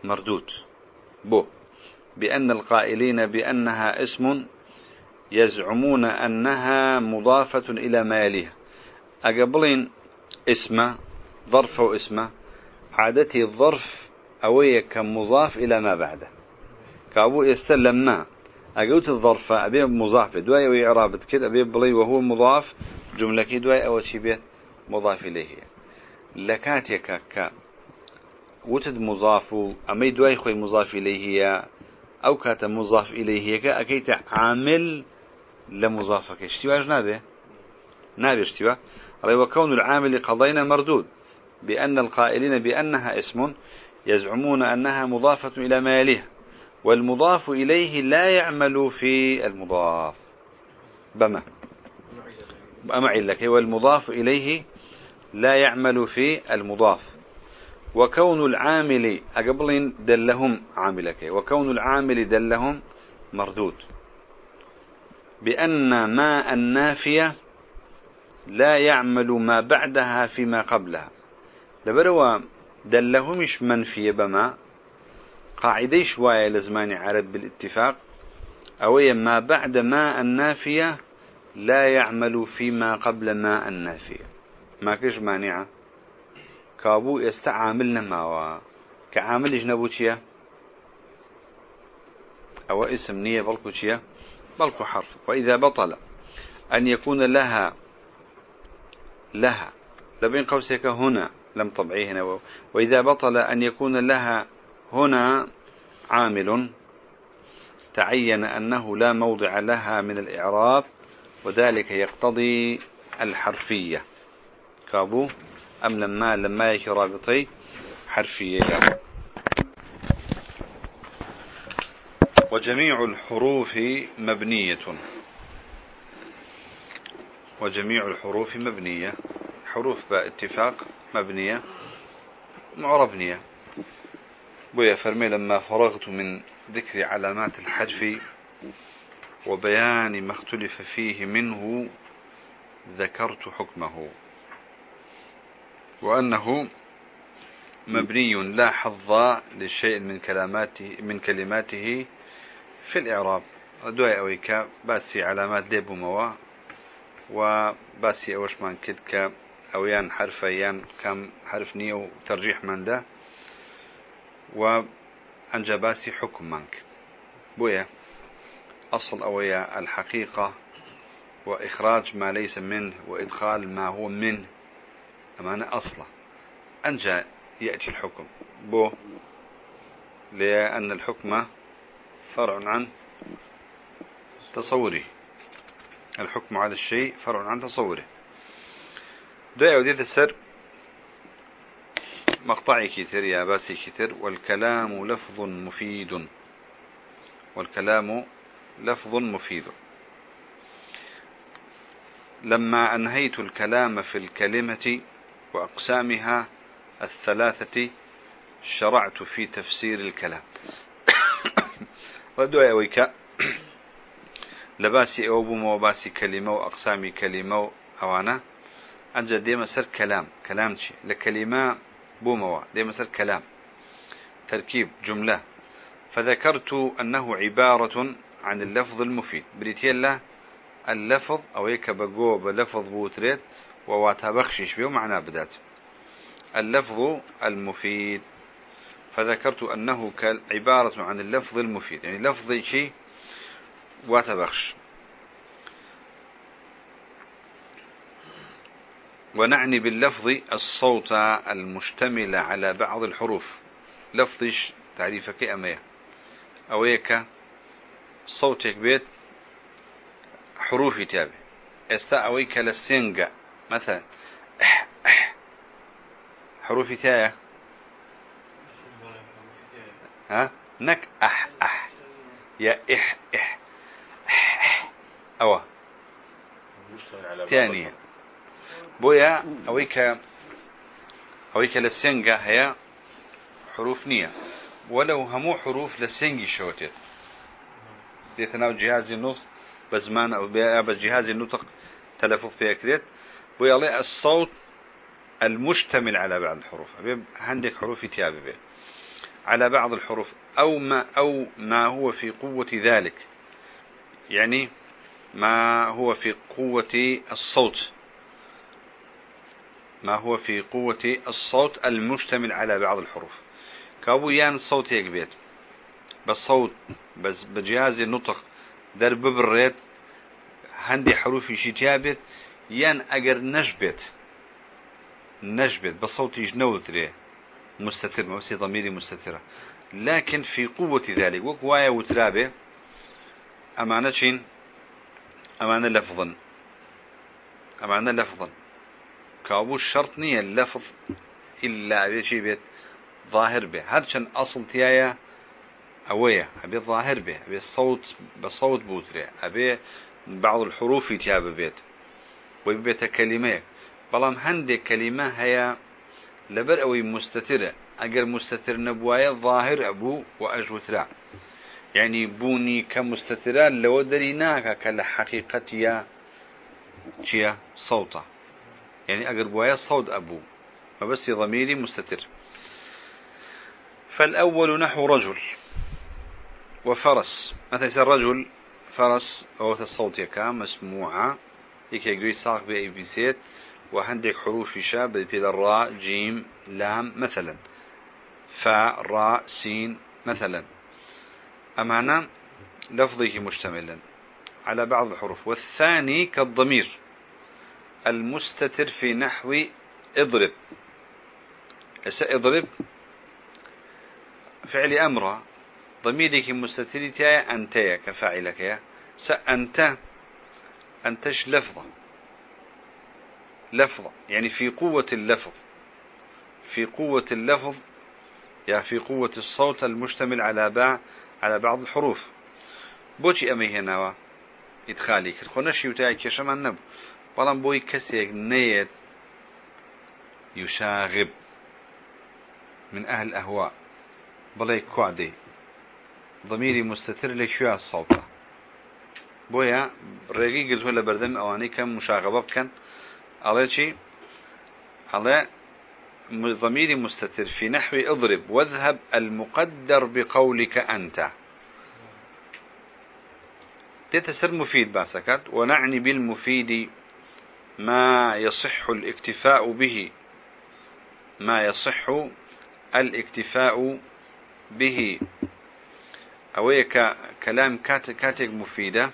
Speaker 1: مردود. بو. بأن القائلين بأنها اسم يزعمون أنها مضافة إلى مالها أقبلين اسمه ظرف واسمه عادتي الظرف أوي كمضاف إلى ما بعده. كابو يستلم ما. أقوت الظرف أبي مضاف. دواي وإعرابة كده أبي بلي وهو مضاف. جملة دواي أو شيء بيت مضاف إليه. لكاتك ك وتد مضاف أمي دواي خوي مضاف إليه أو كات مضاف إليه أكيت عامل لمضافك. اشتواج نابه؟ نابه اشتوا وكون العامل قضينا مردود. بأن القائلين بأنها اسم يزعمون أنها مضافة إلى ما يليه والمضاف إليه لا يعمل في المضاف. بما؟ أما لك. والمضاف إليه لا يعمل في المضاف. وكون العامل أقبل دلهم عاملك. وكون العامل دلهم مردود. بأن ما النافية لا يعمل ما بعدها فيما قبلها. لبروا دلهمش منفية بما قاعدة شوية لزمان عرب بالاتفاق. أو ما بعد ما النافية لا يعمل فيما قبل ما النافية. ما كش مانعة؟ كابو يستعاملنا ما كعامل جنبو تشيا أو اسم نية بلكو تشيا بلكو حرف. وإذا بطل أن يكون لها لها. لبين قوسك هنا لم طبعيه هنا. وإذا بطل أن يكون لها هنا عامل تعين أنه لا موضع لها من الإعراب وذلك يقتضي الحرفية. كابو؟ أم لما؟ لما يكي رابطي حرفية. وجميع الحروف مبنية. وجميع الحروف مبنية. حروف باتفاق مبنية معربنية. بويا فرمي لما فرغت من ذكر علامات الحرف وبيان ما اختلف فيه منه ذكرت حكمه. وأنه مبني لا حظ لشيء من كلماته من كلماته في الإعراب. دعاء أويكا باسي علامات ديب موا وباسي أوش من كدك أويان حرفيان كم حرف نيو ترجيح من ده. باسي حكم منك بويا. أصل أويا الحقيقة وإخراج ما ليس منه وإدخال ما هو منه. أمانة أصلا أنجا يأتي الحكم. بو. لأن الحكم فرع عن تصوره. الحكم على الشيء فرع عن تصوره. دعي وديت السر. مقطعي كثير يا باسي كثير. والكلام لفظ مفيد. والكلام لفظ مفيد. لما أنهيت الكلام في الكلمة وأقسامها الثلاثة شرعت في تفسير الكلام. ودعي ويكا لباسي أو بوما وباسي كلمة وأقسامي كلمة أوانا أنجا ديما سر كلام. كلام شي؟ لكلمة بوما ديما سر كلام. تركيب جملة. فذكرت أنه عبارة عن اللفظ المفيد. بريتيلا اللفظ أو هيك بقو بلفظ بوتريت وواتها بخشش بيه معناه بدأت. اللفظ المفيد. فذكرت أنه عبارة عن اللفظ المفيد. يعني لفظ شيء واتبخش ونعني باللفظ الصوت المشتمل على بعض الحروف. لفظش تعريفك أمية. أويك صوتك بيت حروف تابع. إستا أويك للسنجة مثلا إح إح. حروف تايا ها؟ نك أح أح. يا إح إح. أوه. ثانية بويا أويك أويك للسنجة هي حروف نية. ولو همو حروف للسنجي شوتت. دي ثناو جهاز النطق بزمان أو بجهاز النطق تلفظ في أكدت ويالي الصوت المشتمل على بعض الحروف. عندك حروف تيابة على بعض الحروف أو ما, أو ما هو في قوة ذلك. يعني ما هو في قوة الصوت. ما هو في قوة الصوت المشتمل على بعض الحروف. كابويان الصوت يكبيت. بالصوت بس بجهاز النطق. در ببريت هندي حروف شتيابت يان اگر نجبت. نجبت بصوت يجنوت ليه. مستتر بس ضميري مستترة. لكن في قوة ذلك وكوايا وترابة أمانة شين؟ أمانة لفظا. أمانة لفظا. كابو الشرط نية اللفظ إلا أبي شي بيت ظاهر به. هرشن أصل تيايا أويا أبي ظاهر به أبي الصوت بصوت بوتري أبي بعض الحروف يتياب بيت ويبيت كلمة. بلام هندي كلمة هي لبر أوي مستترة. أجر مستتر نبوايا ظاهر أبو وأجوترا. يعني بوني كمستترة لو دريناك كالحقيقة چيا صوتا. يعني أجر بوايا صوت أبو. ما بس ضميري مستتر. فالأول نحو رجل. وفرس. مثلا رجل فرس أو الصوت يكا مسموعة. يكي يقوي ساق بأي بيسيت وعندك حروف شاب بديت الراء جيم لام مثلا. فاء راء سين مثلا. أمانا لفظه مشتملا. على بعض الحروف. والثاني كالضمير. المستتر في نحو اضرب. اضرب فعل أمر ضميرك مستتري تايا أنت كفاعلك يا. سأنت أنتش لفظة لفظة يعني في قوة اللفظ. في قوة اللفظ يا في قوة الصوت المشتمل على باع على بعض الحروف. بوشي أمي هنا إدخالي كرخونشي وتاعي كشمان نب بلان بوي كسيك نيت يشاغب من أهل الأهواء بلي كوعدي ضميري مستتر لشوية الصوت بويا ريقي قلت ولا بردم أواني كم مشاغبة بكن. على شيء على ضميري مستتر. في نحو اضرب واذهب المقدر بقولك أنت. تتسر مفيد باسكت ونعني بالمفيد ما يصح الاكتفاء به. ما يصح الاكتفاء به. أويك كلام كاتك مفيدة.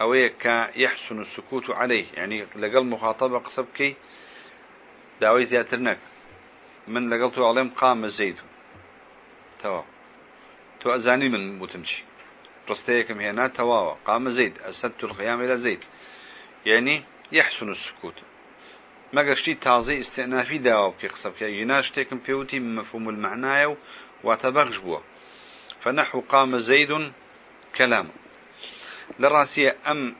Speaker 1: أويك يحسن السكوت عليه. يعني لقل مخاطبة قصبكي داوي زياترنك. من لقلتو عليهم قام الزيد توا تو أزاني من متمشي رستيكم هنا تواوا قام زيد أسدت القيام إلى زيد يعني يحسن السكوت. ما قشتي تازي استئنافي داوا بكي قصبك يناش تيكم بيوتي مفهوم المعنى وتبغج بوا فنحو قام زيد كلام لراسية أم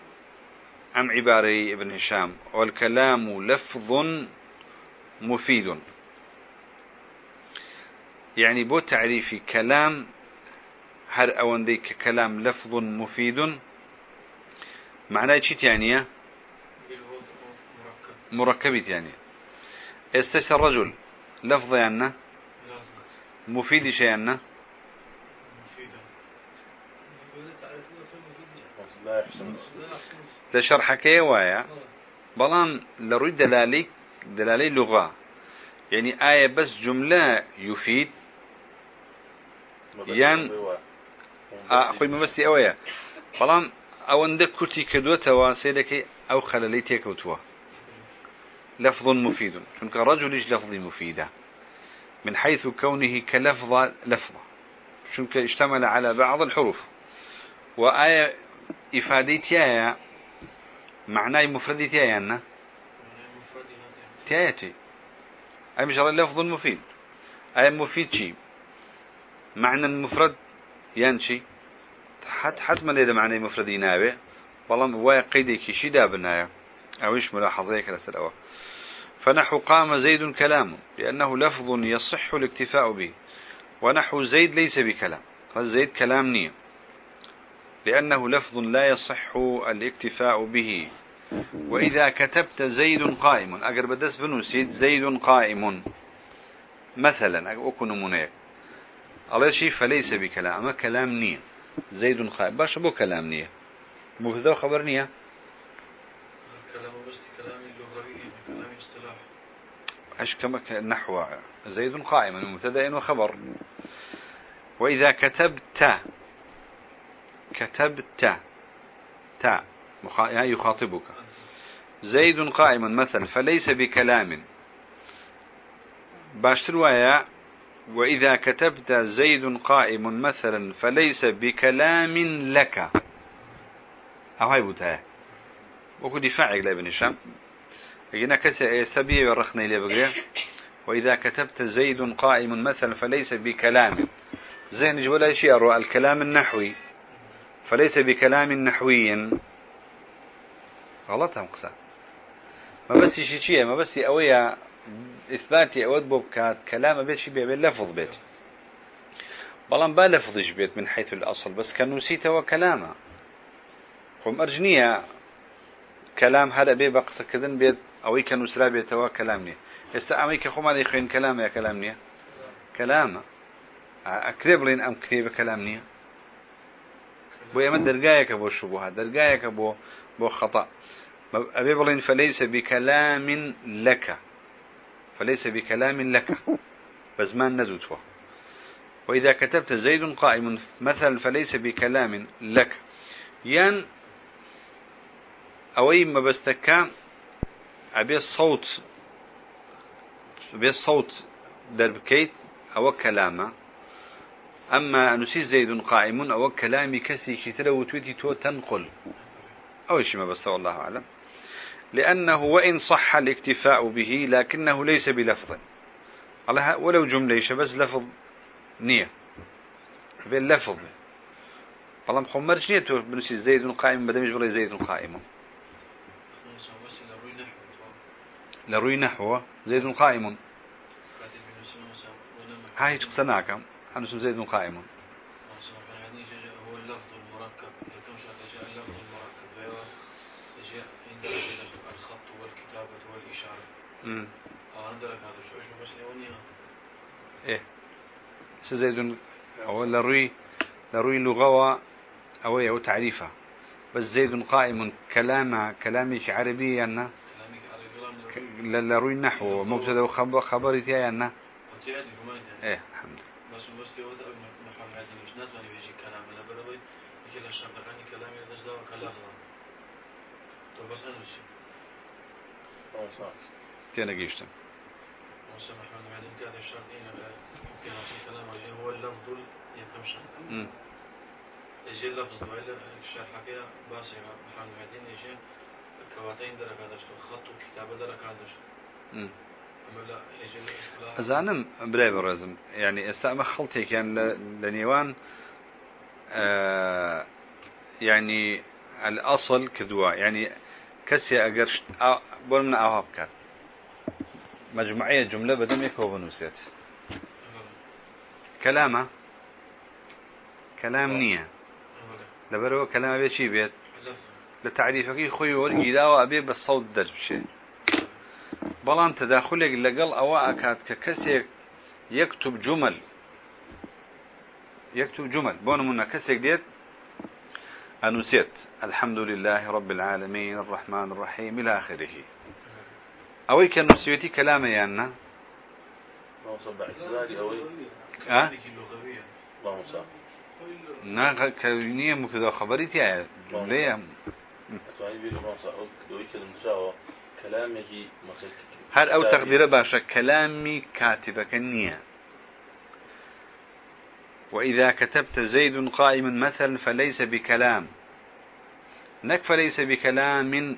Speaker 1: أم عبارة ابن هشام. والكلام لفظ مفيد. يعني بو تعريفي كلام هر أونديك كلام لفظ مفيد. معناه شيء يعني؟ مركبت يعني. استس الرجل لفظ يعني؟ مفيد شيء يعني لشرحك وايا بلان لروي دلالي دلالي لغة يعني آية بس جملة يفيد يان أخوي ممسي أويا بلان أو عندك كتي كدوة سيدك أو خلالي تيكوتوا لفظ مفيد شنك رجل لفظ مفيدة من حيث كونه كلفظة لفظة شنك اشتمل على بعض الحروف. وآية إفادتها معناه مفردتها أن تياتي. أي مش لفظ مفيد. أي مفيد شيء معنى المفرد ينشي. حت حتما إذا معنى مفرد ينابع والله هو قيدك شي دابنايا أو إيش ملاحظة كلا فنحو قام زيد كلام. لأنه لفظ يصح الاكتفاء به. ونحو زيد ليس بكلام. فالزيد كلام نية. لأنه لفظ لا يصح الاكتفاء به. وإذا كتبت زيد قائم أقرب دس بنوسيد زيد قائم. مثلا أكون منيك الله شيء فليس بكلام كلام نية. زيد قائم باش بو كلام نية. مبتدا خبر نية.
Speaker 2: كلام بس كلام لغوي كلام اصطلاح.
Speaker 1: إيش كما نحو زيد قائم مبتدا وخبر وإذا كتبت كتبت تا يخاطبك. زيد قائم مثلا فليس بكلام. باشتر ويا وإذا كتبت زيد قائم مثلا فليس بكلام لك. أو هاي بوتها وكو دفاعك لابن الشام هنا كسر يستبيع ورخنا إلى بقرية وإذا كتبت زيد قائم مثلا فليس بكلام. زين جولا شيء الكلام النحوي. فليس بكلام نحوي. غلط هم قصة. ما بس شيء شيء ما بس أويا إثباتي أود بوبكات كلام بيت شيء بيت لفظ بيت. بلان با لفظش بيت من حيث الأصل بس كان نسيته وكلامه. خم أرجنية كلام هذا بي بقص كذن بيت أو كان نسرا بيت هو كلامني استعمي كخم على يخين كلام يا كلامني كلامه أكذب لين أم كتيب كلامني بو ئێمە دەرگایەکە بۆ شبهات دەرگایەکە بۆ بۆ خطأ. أبي بلين فليس بكلام لك. فليس بكلام لك. بزمان ندوتوا وإذا كتبت زيد قائم مثلا فليس بكلام لك. ين أوي ما بستكا أبي الصوت أبي الصوت دربكيت أو كلامه. أما نسي زيد قائم أو كلامي كسي كتلا وتويتي تو تنقل. أو شيء ما بس والله أعلم. لأنه وإن صح الاكتفاء به لكنه ليس بلفظ. ولو جملة بس لفظ نية. باللفظ مەرج نییە تۆ بنووسی زەید قائم بەدەمیش بڵێ زەید قائم. ڕووی نەحوە زەید قائم. ها هیچ ناکەم هەنووسم زەید قائم.
Speaker 2: هو اللفظ المركب يكون جاء اللفظ المركب جاء الخط والكتابة والإشارة عندك هذا شو إيش بس يونيها
Speaker 1: إيه سزيد أو لروي لروي لغة أو أو تعريفه بس زيد قائم كلام كلامك عربي أن لروي النحو مبتدأ وخبر خبري تي أن إيه الحمد
Speaker 2: كان كلامي هذا جدا كلافظ تو بس أنا شيء.
Speaker 1: تينا جيشتم
Speaker 2: وسمح محمد هذه كذا الشرطين في كلام هو اللفظ يكم شرط يجي اللفظ وإلا الشرح فيها باسي محمد مهدين يجي. كواتين درك هذا خط وكتابة درك هذا
Speaker 1: ئەزانم برای بەڕێزم ینی ئێستا ئەمە خەڵتێکیان لە نێوان ینی ئەسڵ کردووە. ینی کەسێ ئەگەر بۆ منە ئاوا بکات. مجموعەیە جملە بەدەمێکەوە بنووسێت. کەلامە؟ کەلام نییە. لەبەرەوە کەلامە بێت چی بێت؟ لە تعریفەکەی خۆی وەرگیداوە ئەبێ بە سەوت دەربشێت. بلان تداخلك لقل أو أكاد ككسيك يكتب جمل يكتب جمل بون منا كسيك ديت أنسيت الحمد لله رب العالمين الرحمن الرحيم إلى آخره. أوي كان نسيتي كلامي
Speaker 3: أوي
Speaker 1: أه؟ نا كونية مكذا خبري تيا
Speaker 3: مثلا
Speaker 1: هل أو تقدير باشا كلامي كاتبك النية وإذا كتبت زيد قائم مثلا فليس بكلام. نك فليس بكلام من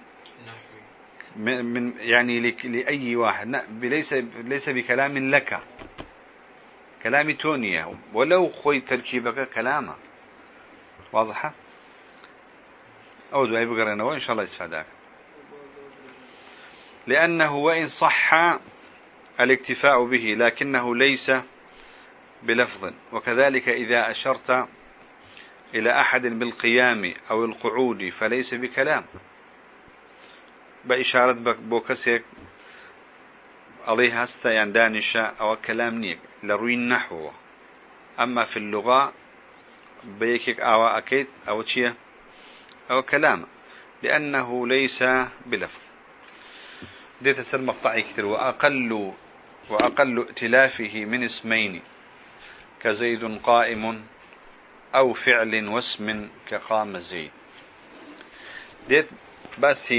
Speaker 1: من- يعني لأي واحد. ليس ليس بكلام لك. كلام تونية ولو خوي تركيبك كلامه واضحة؟ أو دعي بقرنا وإن شاء الله يستفادك لأنه وإن صح الاكتفاء به لكنه ليس بلفظ. وكذلك إذا أشرت إلى أحد بالقيام أو القعود فليس بكلام. بإشارة بوكسيك عليها هستا يعني دانشة أو كلام نيك لروي النحو أما في اللغة بيكك أو أكيد أو تشيه أو كلام لأنه ليس بلفظ. ديت سر مقطعي كتير. وأقل وأقل ائتلافه من اسمين كزيد قائم أو فعل واسم كقام زيد. ديت بس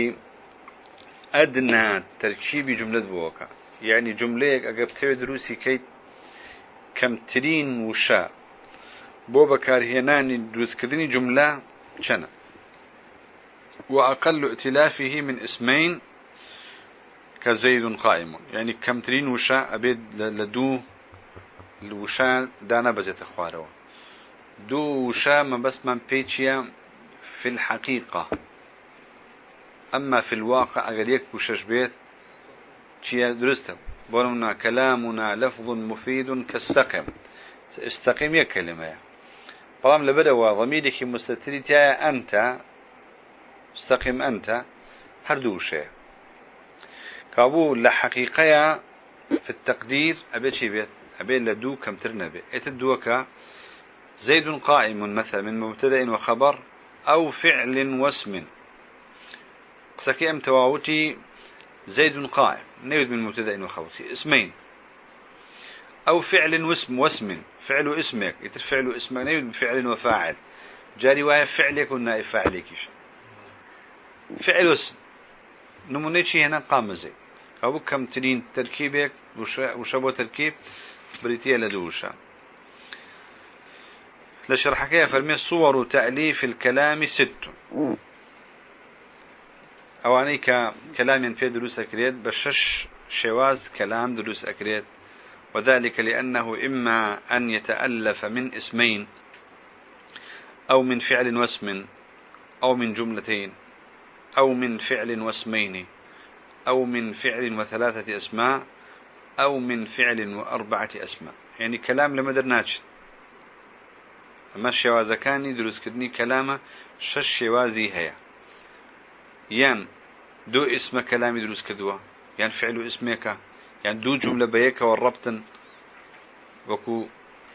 Speaker 1: أدنى تركيب جملة بوكا. يعني جملة أقبتها دروسي كي كم ترين وشاء بو دروس كذني جملة شنا وأقل ائتلافه من اسمين كزيد قائم. يعني كم ترين وشاء أبيد لدو الوشاء دانا بزيت أخواره دو وشاء ما بس من بيتشيا في الحقيقة. أما في الواقع أقل وشش بيت شيا درسته. بولمنا كلامنا لفظ مفيد كاستقم استقم يا كلمة. طالما لبدا ضميرك مستتريتها أنت استقم أنت هردو شيء كابو لحقيقة في التقدير. أبي شي بيت؟ أبي لدو كم ترنبي اتدوك زيد قائم مثلا من مبتدأ وخبر أو فعل واسم. قسكي أم تواوتي زيد قائم. نيد من مبتدأ وخبر. اسمين. أو فعل واسم واسم. فعل اسمك. يتر فعل اسمك نيد من فعل وفاعل. جاري وهي فعلك والنائب فاعلك فعل اسم نمونيتشي هنا قام زي أو كم ترين تركيبك؟ وشبه تركيب؟ بريتيا لدوشا لشرح فرمي صور تأليف الكلام ست. أواني كلام في دروس أكريت بشش شواز كلام دروس أكريت. وذلك لأنه إما أن يتألف من اسمين أو من فعل واسم أو من جملتين أو من فعل واسمين. أو من فعل وثلاثة أسماء أو من فعل وأربعة أسماء. يعني كلام لما درناش. أما الشوازكاني دروس كدني كلامه شش شوازي هيا. يان دو اسم كلامي دروس كدوا يان فعل اسمك يعني دو جملة بيك والربط. وكو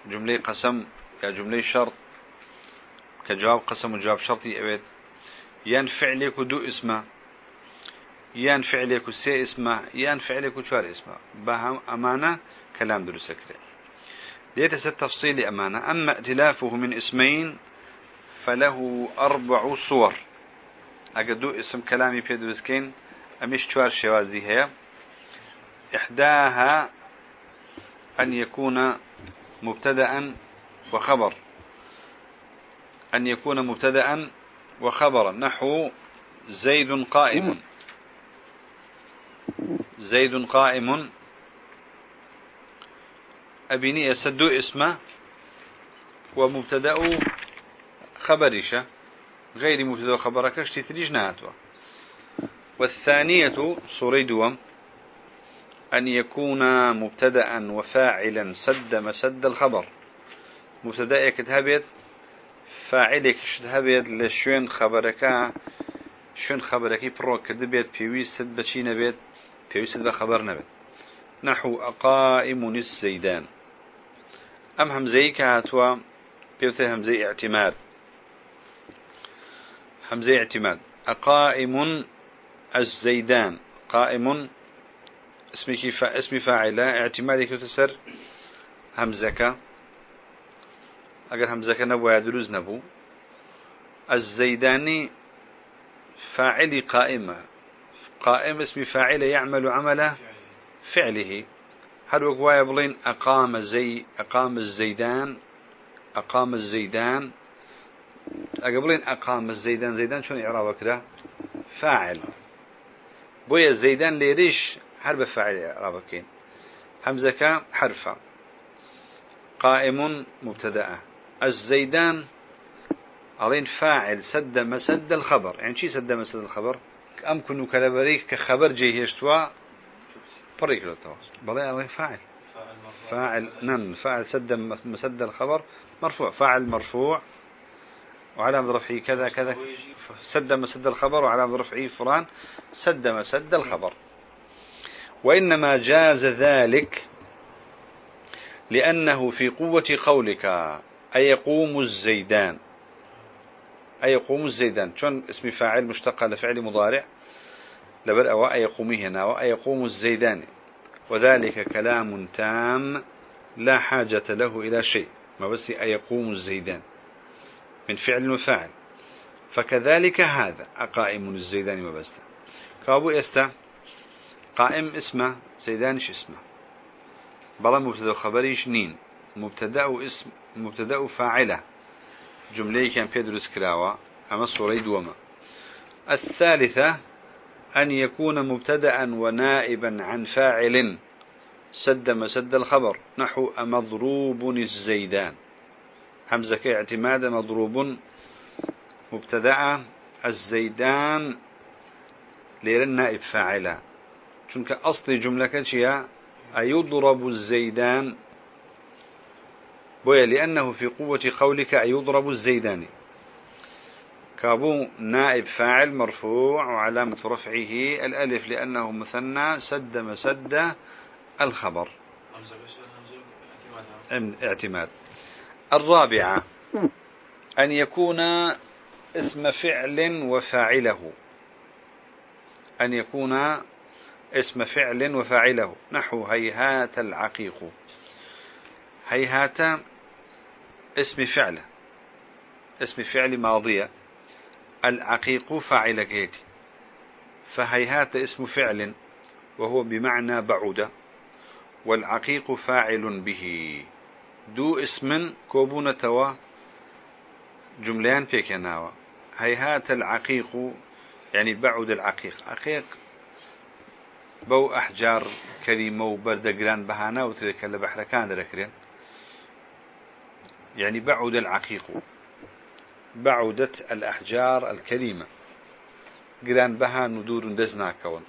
Speaker 1: جملة قسم كجملة شرط كجواب قسم وجواب شرطي أبد يان فعلك دو اسمه. يان فعلك سي اسمه يان فعلك شوار اسمه بهم أمانة كلام دروس كده ليت التفصيل أمانة. أما ائتلافه من اسمين فله أربع صور. أقدو اسم كلامي في دروسكين أمش شوار شوازي هي إحداها أن يكون مبتدأ وخبر أن يكون مبتدأ وخبرا نحو زيد قائم. زيد قائم. أبيني يسد اسمه ومبتدأ خبرشة. غير مبتدأ خبرك اشتتريج ناتوا والثانية صريدوم أن يكون مبتدأ وفاعلا سد مسد الخبر. مبتدأ كتابت فاعلك شتهبت لشون خبرك شون خبرك برو كدبت بيويست بشي نبت بيويست بخبر نبت. نحو أقائم الزيدان. أم همزي كاتوا بيوته همزي اعتماد؟ همزي اعتماد. أقائم الزيدان. قائم اسمك فا اسم فاعلة اعتمادك تسر همزك اگر همزك نبو يدروز نبو. الزيداني فاعلي قائمة. قائم اسم فاعل يعمل عمل فعله. هل وقوايا بلين أقام زي أقام الزيدان؟ أقام الزيدان. أقبلين أقام الزيدان. زيدان شون إعرابك كده فاعل. بويا الزيدان ليريش حرب فاعل إعرابكين همزة حرفة. قائم مبتدأ الزيدان علين فاعل سد مسد الخبر. يعني شي سد مسد الخبر؟ أمكن كلابريك كخبر جيهشتوا؟ بريك له التواصل بلا الله فاعل؟ فاعل نن. فاعل سد مسد الخبر مرفوع. فاعل مرفوع. وعلامة رفعه كذا كذا. سد مسد الخبر. وعلامة رفعه فلان سد مسد الخبر. وإنما جاز ذلك لأنه في قوة قولك أي يقوم الزيدان. أي يقوم الزيدان شون اسم فاعل مشتق لفعل مضارع؟ لبر أو أي يقوم هنا وأي يقوم الزيدان. وذلك كلام تام لا حاجة له إلى شيء ما بس أي يقوم الزيدان. من فعل وفاعل. فكذلك هذا أقائم الزيدان ما بس. كابو إستا قائم اسمه زيدانش اسمه؟ بلا مبتدا خبريش نين. مبتدا اسم مبتدا فاعله. جملة كان في دروس كراوة أما صوري دوما. الثالثة أن يكون مبتدأ ونائبا عن فاعل سد مسد الخبر. نحو مضروب الزيدان. همزة اعتماد مضروب مبتدأ الزيدان لير النائب فاعلا. چونك أصل جملة كتشيا أيضرب الزيدان بويا لأنه في قوة قولك أيضرب الزيدان. كابو نائب فاعل مرفوع وعلامة رفعه الألف لأنه مثنى سد مسد الخبر. اعتماد. الرابعة أن يكون اسم فعل وفاعله. أن يكون اسم فعل وفاعله. نحو هيهات العقيق. هيهات اسم فعل. اسم فعل ماضية العقيق فاعل كيتي. فهيهات اسم فعل وهو بمعنى بعد والعقيق فاعل به. دو اسم كوبونة جمليان فيك ناوا هيهات العقيق يعني بعد العقيق. عقيق بو أحجار كريمة وبردقران بهانا وتلك بحر كان ذكرين. يعني بعد العقيق بعدت الأحجار الكريمة. قران بها ندور دزنا كون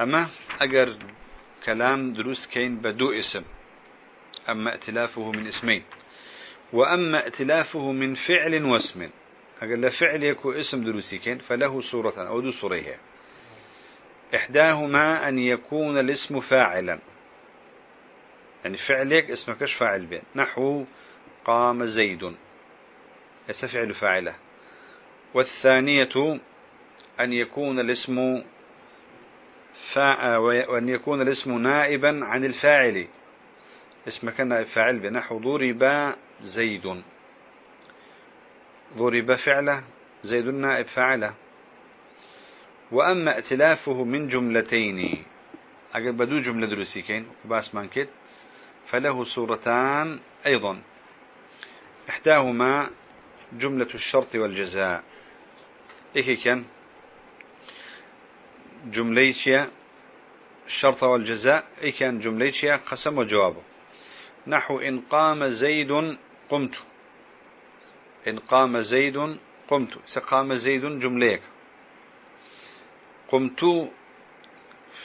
Speaker 1: أما أجر كلام دروس كين بدو اسم أما ائتلافه من اسمين. وأما ائتلافه من فعل واسم. أقل فعل يكو اسم دروسي كين فله صورة أو دو صوريه إحداهما أن يكون الاسم فاعلا. يعني فعلك اسمكش فاعل بين. نحو قام زيد. يسفعل فاعله. والثانية أن يكون الاسم وأن يكون الاسم نائبا عن الفاعل. اسم كان نائب فاعل بنحو ضرب زيد. ضرب فعله. زيد نائب فاعله. وأما ائتلافه من جملتين. أقل بدو جملة دروسيكين. باس مانكت فله صورتان أيضا. إحداهما جملة الشرط والجزاء. إيه كان؟ جمليتيا الشرط والجزاء. إيه كان جمليتيا قسم وجوابه. نحو إن قام زيد قمت. إن قام زيد قمت. سقام زيد جمليك. قمت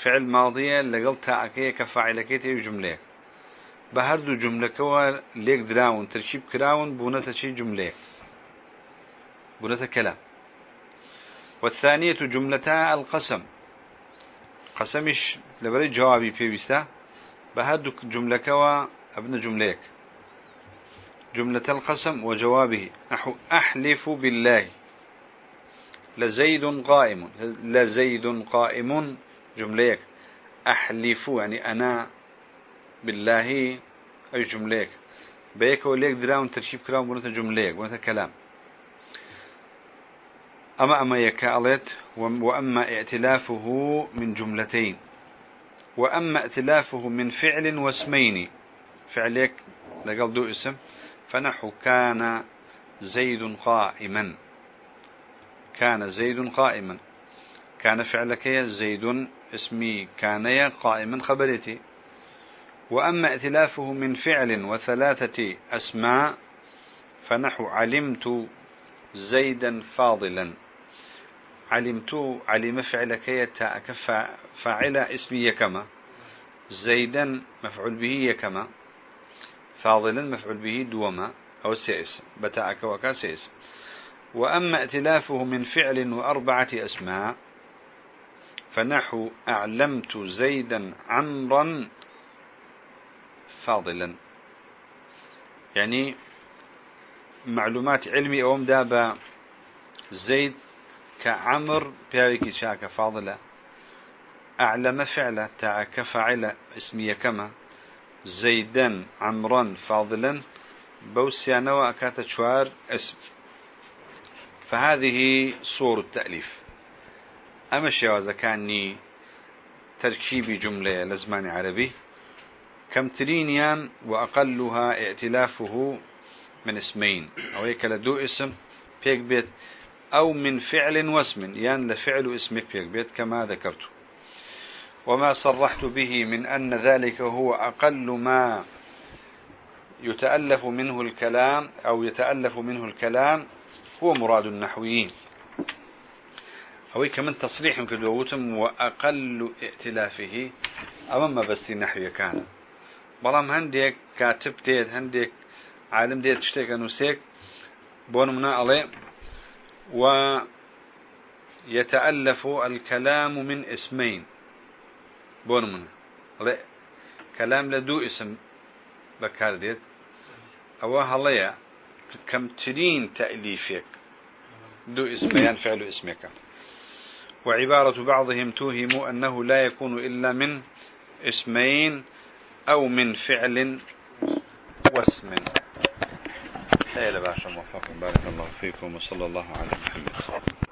Speaker 1: فعل ماضية لقل تاعكية كفاعلكية جمليك. بهردو جملة كوا ليك دراون تركيب كراون بونة شي جملة بونة كلام والثانية جملتا القسم. قسمش لبري جوابي بيوستا بهردو جملة كوا ابن جمليك جملة القسم وجوابه نحو أحلف بالله. لزيد قائم لزيد قائم جمليك أحلف يعني أنا بالله أي جمليك. بيك وليك دراون ترشيب كلام بنت جمليك بنت كلام. أما أما يكالت وأما ائتلافه من جملتين. وأما ائتلافه من فعل واسمين. فعليك لقل دو اسم. فنحو كان زيد قائما. كان زيد قائما. كان فعلك زيد اسمي كان قائما خبرتي وأما ائتلافه من فعل وثلاثة أسماء فنحو علمت زيدا فاضلا. علمت علم فعلك فاعل اسمي كما زيدا مفعول به يكما. فاضلا مفعول به دوما أو سيس بتاعك وكا سيس وأما ائتلافه من فعل وأربعة أسماء فنحو أعلمت زيدا عمرا فاضلا. يعني معلومات علمي أوم دابا زيد كعمر بياريكي شاك فاضلة. أعلم فعلة تاعك فعل اسمية كما زيدا عمرا فاضلا بوسيانا وأكات شوار اسم. فهذه صور التأليف. أما الشيء كاني تركيب جملة لزمان عربي. كم ترينيان وأقلها ائتلافه من اسمين. أو هيك لدو اسم بيك بيت أو من فعل واسم. يان لفعل اسم بيك بيت كما ذكرت. وما صرحت به من أن ذلك هو أقل ما يتألف منه الكلام أو يتألف منه الكلام هو مراد النحويين. أو كمان تصريح كدوتم وأقل ائتلافه أمام بستي نحوي كان. بەڵام هەندێک کاتب دێت هەندێک عالم دێت شتێکە نووسێک بۆ ئەڵێ و يتألف الكلام من اسمين بون من كلام لدو اسم بكار ديت أو هليا كم ترين تأليفك دو اسميان فعل اسمك وعبارة بعضهم توهم أنه لا يكون إلا من اسمين أو من فعل واسم. باشا موفق بارك الله فيكم وصلى الله على محمد.